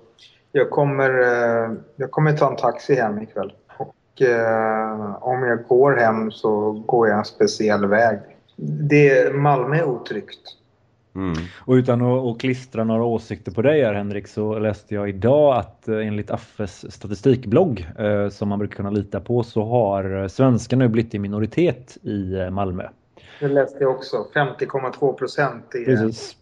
jag kommer, eh, jag kommer ta en taxi hem ikväll. Och eh, om jag går hem så går jag en speciell väg. Det, Malmö är otryggt. Mm. Och utan att, att klistra några åsikter på dig här Henrik så läste jag idag att eh, enligt Affes statistikblogg eh, som man brukar kunna lita på så har svenskar nu blivit i minoritet i Malmö. Det läste jag också. 50,2 procent. Precis.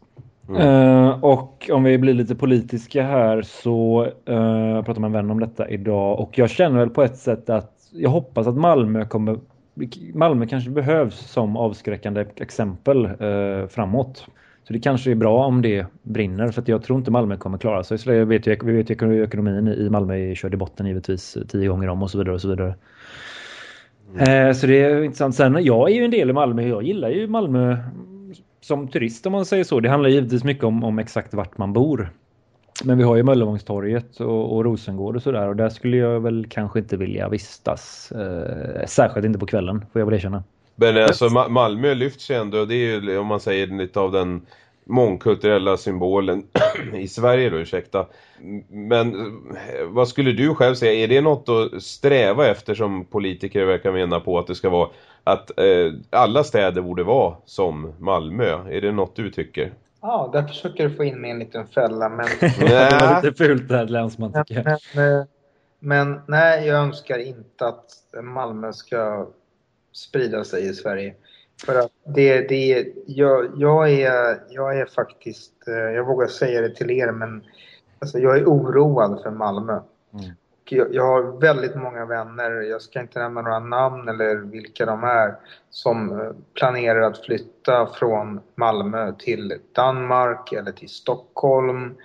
Mm. Uh, och om vi blir lite politiska här så uh, jag pratade med en vän om detta idag och jag känner väl på ett sätt att jag hoppas att Malmö kommer Malmö kanske behövs som avskräckande exempel uh, framåt. Så det kanske är bra om det brinner för att jag tror inte Malmö kommer klara sig. Så vet ju, vi vet ju hur ekonomin i Malmö är körd i botten givetvis tio gånger om och så vidare och så vidare. Mm. Så det är intressant. Sen, jag är ju en del i Malmö. Jag gillar ju Malmö som turist om man säger så. Det handlar givetvis mycket om, om exakt vart man bor. Men vi har ju Möllevångstorget och, och Rosengård och sådär och där skulle jag väl kanske inte vilja vistas. Eh, särskilt inte på kvällen får jag väl erkänna. Men alltså Malmö lyfts ju ändå, det är ju om man säger lite av den mångkulturella symbolen i Sverige då, ursäkta. Men vad skulle du själv säga, är det något att sträva efter som politiker verkar mena på att det ska vara att eh, alla städer borde vara som Malmö? Är det något du tycker? Ja, där försöker du få in mig en liten fälla. Men... det var lite fult där, länsman tycker jag. Men, men, eh, men, nej, jag önskar inte att Malmö ska sprida sig i Sverige. För att det, det, jag, jag, är, jag är faktiskt, eh, jag vågar säga det till er, men alltså jag är oroad för Malmö. Mm. Jag, jag, har väldigt många vänner, jag ska inte nämna några namn eller vilka de är, som eh, planerar att flytta från Malmö till Danmark eller till Stockholm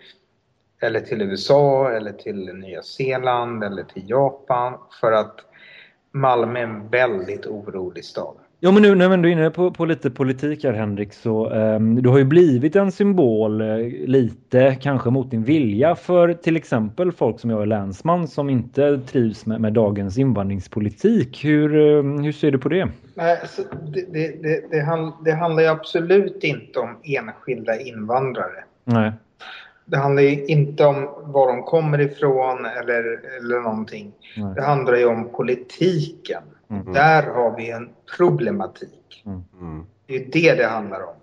eller till USA eller till Nya Zeeland eller till Japan för att Malmö är en väldigt orolig stad. Ja men nu när du är inne på, på lite politik här Henrik så um, du har ju blivit en symbol uh, lite kanske mot din vilja för till exempel folk som jag är länsman som inte trivs med, med dagens invandringspolitik. Hur, um, hur ser du på det? Nej, alltså, det, det, det, det, hand, det handlar ju absolut inte om enskilda invandrare. Nej. Det handlar ju inte om var de kommer ifrån eller, eller någonting. Nej. Det handlar ju om politiken. Mm. Där har vi en problematik. Mm. Det är det det handlar om.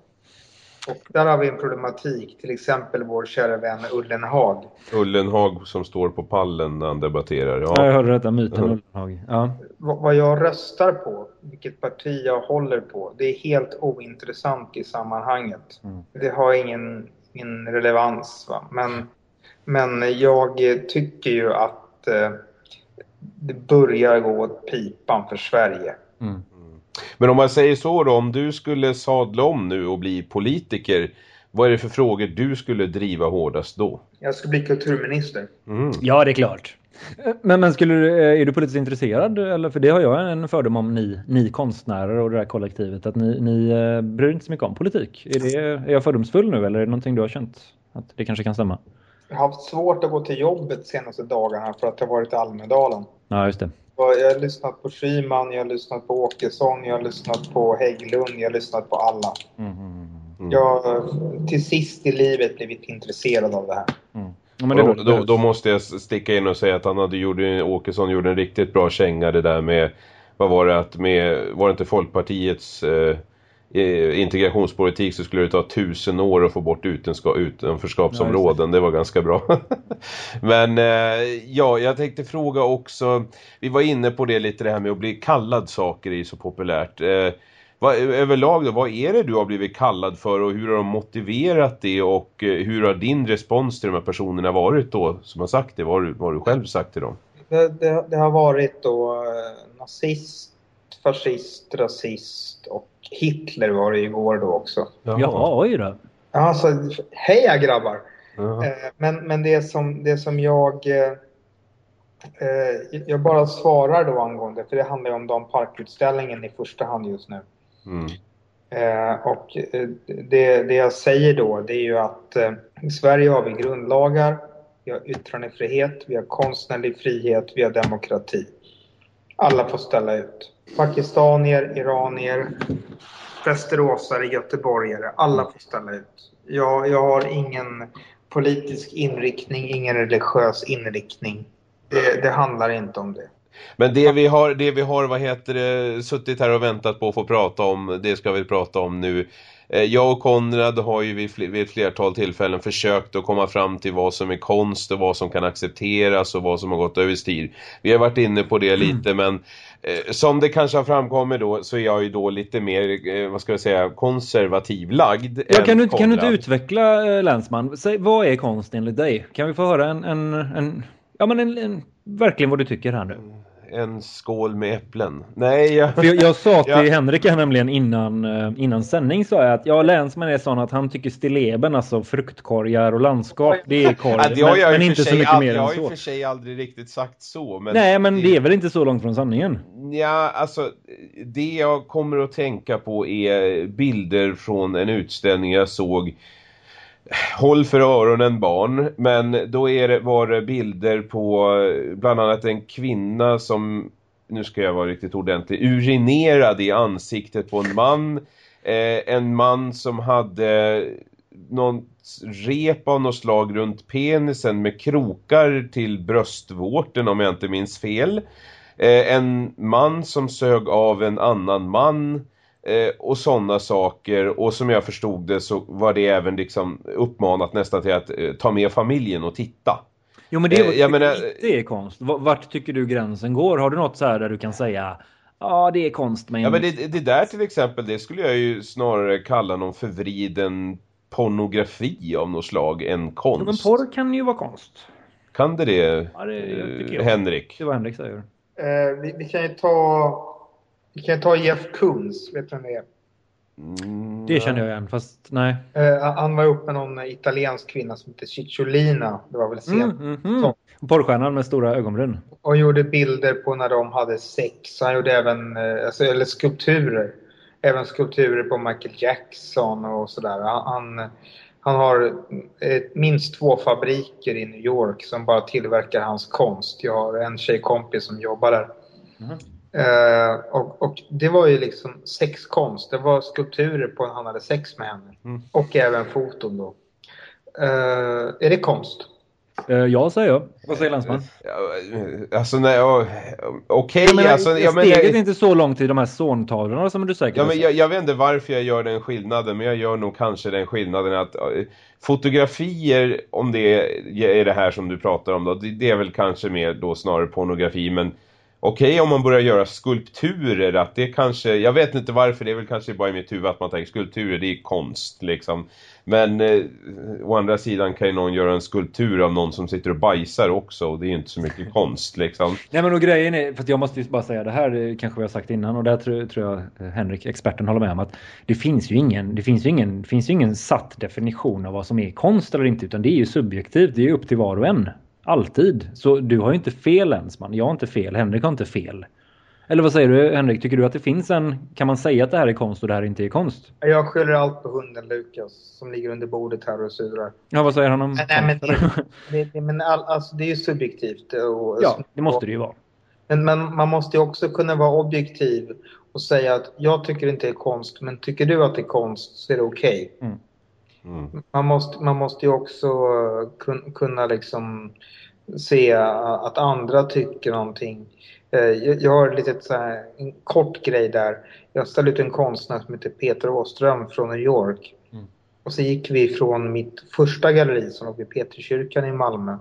Och där har vi en problematik, till exempel vår kära vän Ullenhag. Ullenhag som står på pallen när han debatterar. Ja, ja jag hörde detta, myten mm. Ullenhag. Ja. Vad jag röstar på, vilket parti jag håller på, det är helt ointressant i sammanhanget. Mm. Det har ingen, ingen relevans. Va? Men, men jag tycker ju att eh, det börjar gå åt pipan för Sverige. Mm. Men om man säger så då, om du skulle sadla om nu och bli politiker, vad är det för frågor du skulle driva hårdast då? Jag skulle bli kulturminister. Mm. Ja, det är klart. Men, men skulle eh, är du politiskt intresserad? Eller, för det har jag en fördom om ni, ni konstnärer och det här kollektivet. Att ni, ni eh, bryr inte så mycket om politik. Är, det, är jag fördomsfull nu eller är det någonting du har känt? Att det kanske kan stämma? Jag har haft svårt att gå till jobbet de senaste dagarna för att jag varit i Almedalen. Ja, just det. Jag har lyssnat på Schyman, jag har lyssnat på Åkesson, jag har lyssnat på Hägglund, jag har lyssnat på alla. Mm, mm, mm. Jag har till sist i livet blivit intresserad av det här. Mm. Ja, då, då, då, måste jag sticka in och säga att han hade gjorde, Åkesson gjorde en riktigt bra känga det där med, vad var det, att med, var det inte Folkpartiets eh, integrationspolitik så skulle det ta tusen år att få bort utanförskapsområden. det var ganska bra. Men eh, ja, jag tänkte fråga också, vi var inne på det lite det här med att bli kallad saker är så populärt. Eh, vad, överlag då, vad är det du har blivit kallad för och hur har de motiverat det och eh, hur har din respons till de här personerna varit då som har sagt det? Vad har du, själv sagt till dem? Det, det, det har varit då nazist, fascist, rasist och Hitler var det igår då också. Jaha, Jaha oj då. Alltså, heja grabbar! Jaha. Eh, men, men det, som, det som jag... Eh, eh, jag bara svarar då angående, för det handlar ju om Dan Park-utställningen i första hand just nu. Mm. och det, det jag säger då, det är ju att i Sverige har vi grundlagar, vi har yttrandefrihet, vi har konstnärlig frihet, vi har demokrati. Alla får ställa ut. Pakistanier, iranier, västeråsare, göteborgare. Alla får ställa ut. Jag, jag har ingen politisk inriktning, ingen religiös inriktning. Det, det handlar inte om det. Men det vi har, det vi har vad heter det, suttit här och väntat på att få prata om, det ska vi prata om nu. Eh, jag och Konrad har ju vid, ett flertal tillfällen försökt att komma fram till vad som är konst och vad som kan accepteras och vad som har gått överstyr. Vi har varit inne på det lite mm. men eh, som det kanske har framkommit då så är jag ju då lite mer, eh, vad ska jag säga, konservativ lagd. Ja, kan, du, kan du inte utveckla Länsman? Säg, vad är konst enligt dig? Kan vi få höra en, en, en ja men en, en, verkligen vad du tycker här nu? En skål med äpplen. Nej, jag... För jag, jag sa till Ja. Henrik här nämligen innan, eh, innan sändning sa jag att ja, Länsman är sån att han tycker stilleben, alltså fruktkorgar och landskap, det är korg. Ja, det jag men, men inte så mycket ald- mer Jag än har i och så. för sig aldrig riktigt sagt så. Men Nej, men det är väl inte så långt från sanningen? Ja, alltså det jag kommer att tänka på är bilder från en utställning jag såg Håll för öronen barn, men då är det, var det bilder på bland annat en kvinna som, nu ska jag vara riktigt ordentlig, urinerade i ansiktet på en man. Eh, en man som hade någon rep av något slag runt penisen med krokar till bröstvårten om jag inte minns fel. Eh, en man som sög av en annan man eh, och sådana saker och som jag förstod det så var det även liksom uppmanat nästan till att eh, ta med familjen och titta. Jo, men det är, Eh, jag menar- det är konst. Vart tycker du gränsen går? Har du något så här där du kan säga ja, det är konst, men... Ja men det, det där till exempel det skulle jag ju snarare kalla någon förvriden pornografi av något slag än Jo, konst. men porr kan ju vara konst. Kan det det, Ja, det- eh. Henrik? Det var Henrik säger. Eh, vi, vi kan ju ta... Vi kan ta Jeff Koons, vet du vem det är? Mm, Det känner jag igen, fast nej. Eh, han var upp med någon italiensk kvinna som heter Cicciolina. Det var väl sent. Mm, mm, mm. Porrstjärnan med stora ögonbryn. Och gjorde bilder på när de hade sex. Han gjorde även, eh, alltså, eller skulpturer. Även skulpturer på Michael Jackson och sådär. Han, han, han har eh, minst två fabriker i New York som bara tillverkar hans konst. Jag har en tjejkompis som jobbar där. Mhm. Eh, och, och det var ju liksom sexkonst. Det var skulpturer på när han hade sex med henne. Mm. Och även foton då. Eh, är det konst? Eh, ja, säger jag. Vad säger Länsman? Ja, Alltså nej, okej Jag menar, alltså, jag, steget menar, är inte så långt till de här zontavlorna som du säkert Ja, men jag, jag vet inte varför jag gör den skillnaden, men jag gör nog kanske den skillnaden att fotografier, om det är, är det här som du pratar om då, det, det är väl kanske mer då snarare pornografi, men okej om man börjar göra skulpturer, att det kanske, jag vet inte varför, det är väl kanske bara i mitt huvud att man tänker skulpturer, det är konst liksom. Men eh, å andra sidan kan ju någon göra en skulptur av någon som sitter och bajsar också, och det är ju inte så mycket konst liksom. Nej men och grejen är, för jag måste ju bara säga det här eh, kanske vi har sagt innan och där tror, tror jag eh, Henrik, experten, håller med om att det finns ju ingen, det finns ju ingen, finns ju ingen satt definition av vad som är konst eller inte utan det är ju subjektivt, det är ju upp till var och en. Alltid. Så du har ju inte fel ens man, jag har inte fel, Henrik har inte fel. Eller vad säger du Henrik, tycker du att det finns en, kan man säga att det här är konst och det här inte är konst? Jag skyller allt på hunden Lukas som ligger under bordet här och surar. Ja vad säger han om Nej, men konst? det, det, men all, alltså, det är ju subjektivt. Och, Ja, det måste det ju vara. Men, men man måste ju också kunna vara objektiv och säga att jag tycker inte det är konst, men tycker du att det är konst så är det okej. Mm. Man, måste, man måste ju också eh, kun, kunna liksom se att andra tycker någonting. Eh, Jag, har ett litet så här, en kort grej där. Jag ställde ut en konstnär som heter Peter Åström från New York. Mm. Och så gick vi från mitt första galleri som låg vid Peterskyrkan i Malmö.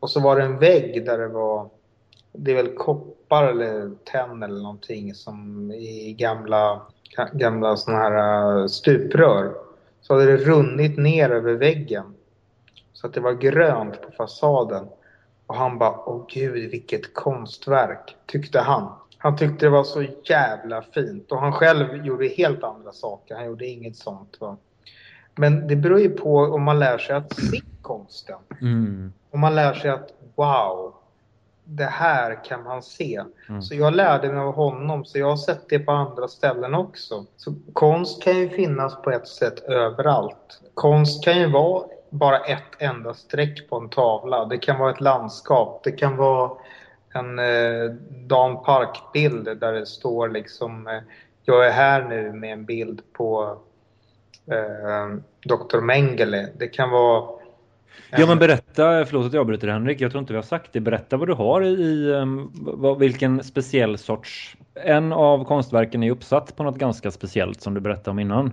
Och så var det en vägg där det var, det är väl koppar eller tenn eller någonting som i gamla, gamla såna här eh, stuprör. Så hade det runnit ner över väggen. Så att det var grönt på fasaden. Och han bara, åh gud vilket konstverk, tyckte han. Han tyckte det var så jävla fint. Och han själv gjorde helt andra saker. Han gjorde inget sånt. Va? Men det beror ju på om man lär sig att se konsten. Mm. Om man lär sig att wow, det här kan man se. Mm. Så jag lärde mig av honom, så jag har sett det på andra ställen också. Så konst kan ju finnas på ett sätt överallt. Konst kan ju vara bara ett enda streck på en tavla. Det kan vara ett landskap. Det kan vara en eh, Dan Park-bild där det står liksom eh, jag är här nu med en bild på eh, Dr. Mengele. Det kan vara Ja men berätta, förlåt att jag avbryter Henrik, jag tror inte vi har sagt det. Berätta vad du har i, um, vad, vilken speciell sorts... En av konstverken är uppsatt på något ganska speciellt som du berättade om innan. Eh,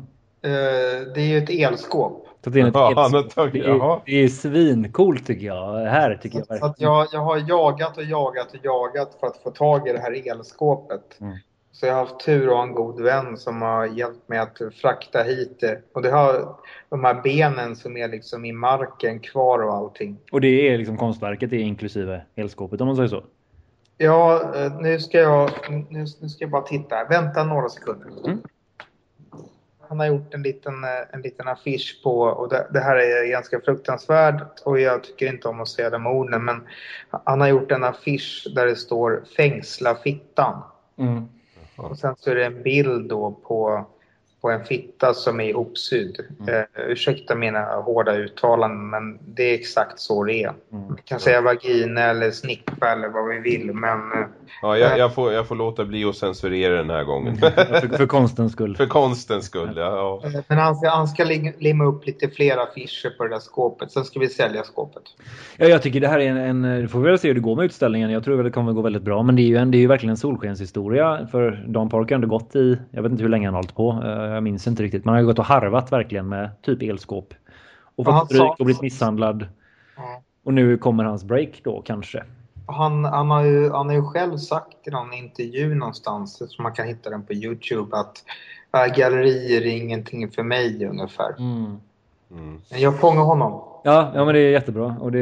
det är ju ett elskåp. Så det, är ett tagit- det, är, det är svincoolt tycker jag. Här tycker jag Så, så att verkligen. jag, jag har jagat och jagat och jagat för att få tag i det här elskåpet. Mm. Så jag har haft tur och en god vän som har hjälpt mig att frakta hit det. Och det har de här benen som är liksom i marken kvar och allting. Och det är liksom konstverket, är inklusive elskåpet om man säger så. Ja, eh, nu ska jag, nu, nu ska jag bara titta. Vänta några sekunder. Mm. Han har gjort en liten, eh, en liten affisch på, och det, det här är ganska fruktansvärt och jag tycker inte om att säga de orden, men han har gjort en affisch där det står fängsla fittan. Mm. Och sen så är det en bild då på, på en fitta som är ihopsydd. Mm. Eh, ursäkta mina hårda uttalanden men det är exakt så det är. Mm. Vi kan säga vagina eller snippa eller vad vi vill men eh, Ja, jag, jag, får, jag får låta bli att censurera den här gången. För, för konstens skull. För konstens skull, ja. ja. Eh, Men han ska, han ska lim- limma upp lite fler affischer på det där skåpet. Sen ska vi sälja skåpet. Ja, jag tycker det här är en, en det får vi väl se hur det går med utställningen. Jag tror väl det kommer gå väldigt bra. Men det är ju, en, det är ju verkligen en solskenshistoria. För Dan Park har ändå gått i, jag vet inte hur länge han har hållit på. Jag minns inte riktigt. Men han har ju gått och harvat verkligen med typ elskåp. Och fått stryk och blivit misshandlad. Ja. Och nu kommer hans break då kanske. Han, han, har ju, han har ju själv sagt i någon intervju någonstans, som man kan hitta den på Youtube, att äh, gallerier är ingenting för mig ungefär. Mm. Men jag fångar honom. Ja, ja, men det är jättebra. Och det,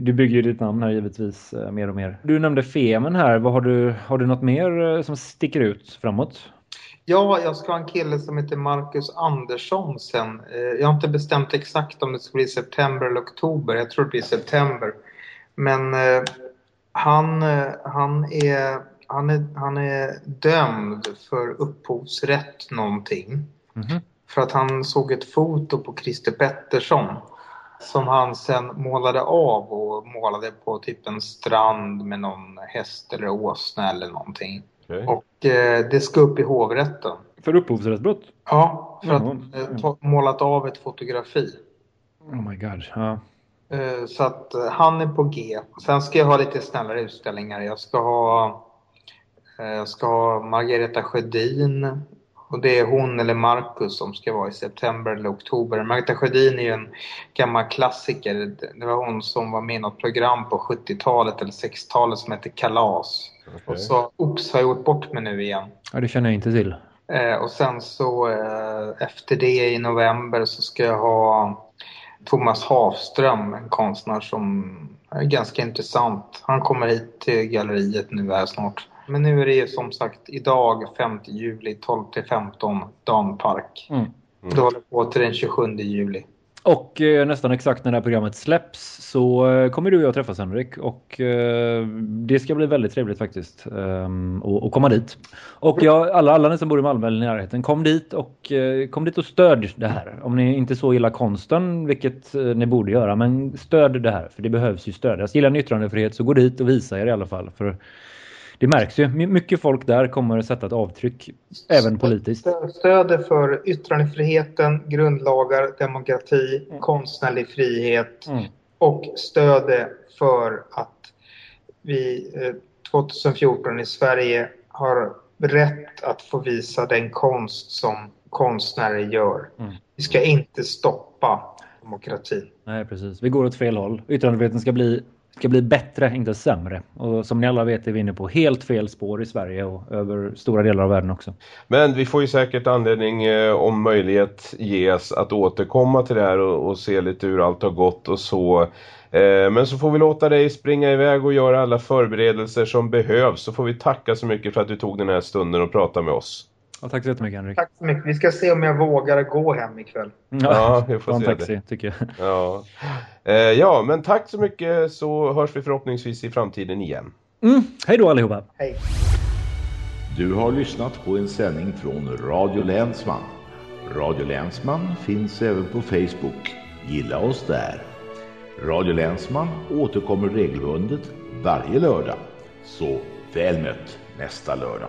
du bygger ju ditt namn här givetvis eh, mer och mer. Du nämnde Femen här. Vad har, du, har du något mer eh, som sticker ut framåt? Ja, jag ska ha en kille som heter Marcus Andersson sen. Eh, Jag har inte bestämt exakt om det ska bli september eller oktober. Jag tror det blir september. Men eh, han, eh, han, är, han, är, han är dömd för upphovsrätt någonting. Mhm. För att han såg ett foto på Christer Pettersson som han sen målade av och målade på typ en strand med någon häst eller åsna eller någonting. Okej. Och eh, det ska upp i hovrätten. För upphovsrättsbrott? Ja, för att Jaha. eh, ta, målat av ett fotografi. Oh my god. Ja. Eh, Så att eh, han är på G. Sen ska jag ha lite snällare utställningar. Jag ska ha, eh, jag ska ha Margareta Sjödin. Och det är hon eller Marcus som ska vara i september eller oktober. Margareta Sjödin är ju en gammal klassiker. Det- var hon som var med i något program på 70-talet eller 60-talet som hette Kalas. Okej. Och så, oops, har jag gjort bort mig nu igen. ja, det känner jag inte till. Eh, och sen så eh, efter det i november så ska jag ha Thomas Hafström, en konstnär som är ganska intressant. Han kommer hit till galleriet nu här snart. Men nu är det ju som sagt idag 5 juli 12 till 15 Danpark. Mm. Det håller på till den 27 juli. Och eh, nästan exakt när det här programmet släpps så eh, kommer du och jag träffas Henrik. Och eh, det ska bli väldigt trevligt faktiskt. Um, och, och komma dit. Och jag, alla, alla ni som bor i Malmö eller närheten, kom dit och eh, kom dit och stöd det här. Om ni inte så gillar konsten, vilket eh, ni borde göra, men stöd det här. För det behövs ju stödjas. Gillar ni yttrandefrihet så gå dit och visa er i alla fall. För det märks ju. My- Mycket folk där kommer sätta ett avtryck, även politiskt. Stödet för yttrandefriheten, grundlagar, demokrati, konstnärlig frihet. Mm. och stödet för att vi eh, 2014 i Sverige har rätt att få visa den konst som konstnärer gör. Mm. Vi ska inte stoppa demokratin. Nej, precis. Vi går åt fel håll. Yttrandefriheten ska bli, ska bli bättre, inte sämre. Och som ni alla vet är vi inne på helt fel spår i Sverige och över stora delar av världen också. Men vi får ju säkert anledning eh, om möjlighet ges att återkomma till det här och, och se lite hur allt har gått och så. Eh, men så får vi låta dig springa iväg och göra alla förberedelser som behövs. Så får vi tacka så mycket för att du tog den här stunden och pratade med oss. Ja, tack så jättemycket Henrik. Tack så mycket. Vi ska se om jag vågar gå hem ikväll. Ja, vi får en se taxi, tycker jag. Ja. Eh, ja, men tack så mycket så hörs vi förhoppningsvis i framtiden igen. Mm. Hej då allihopa! Hej! Du har lyssnat på en sändning från Radio Länsman. Radio Länsman finns även på Facebook. Gilla oss där. Radio Länsman återkommer regelbundet varje lördag. Så väl mött nästa lördag.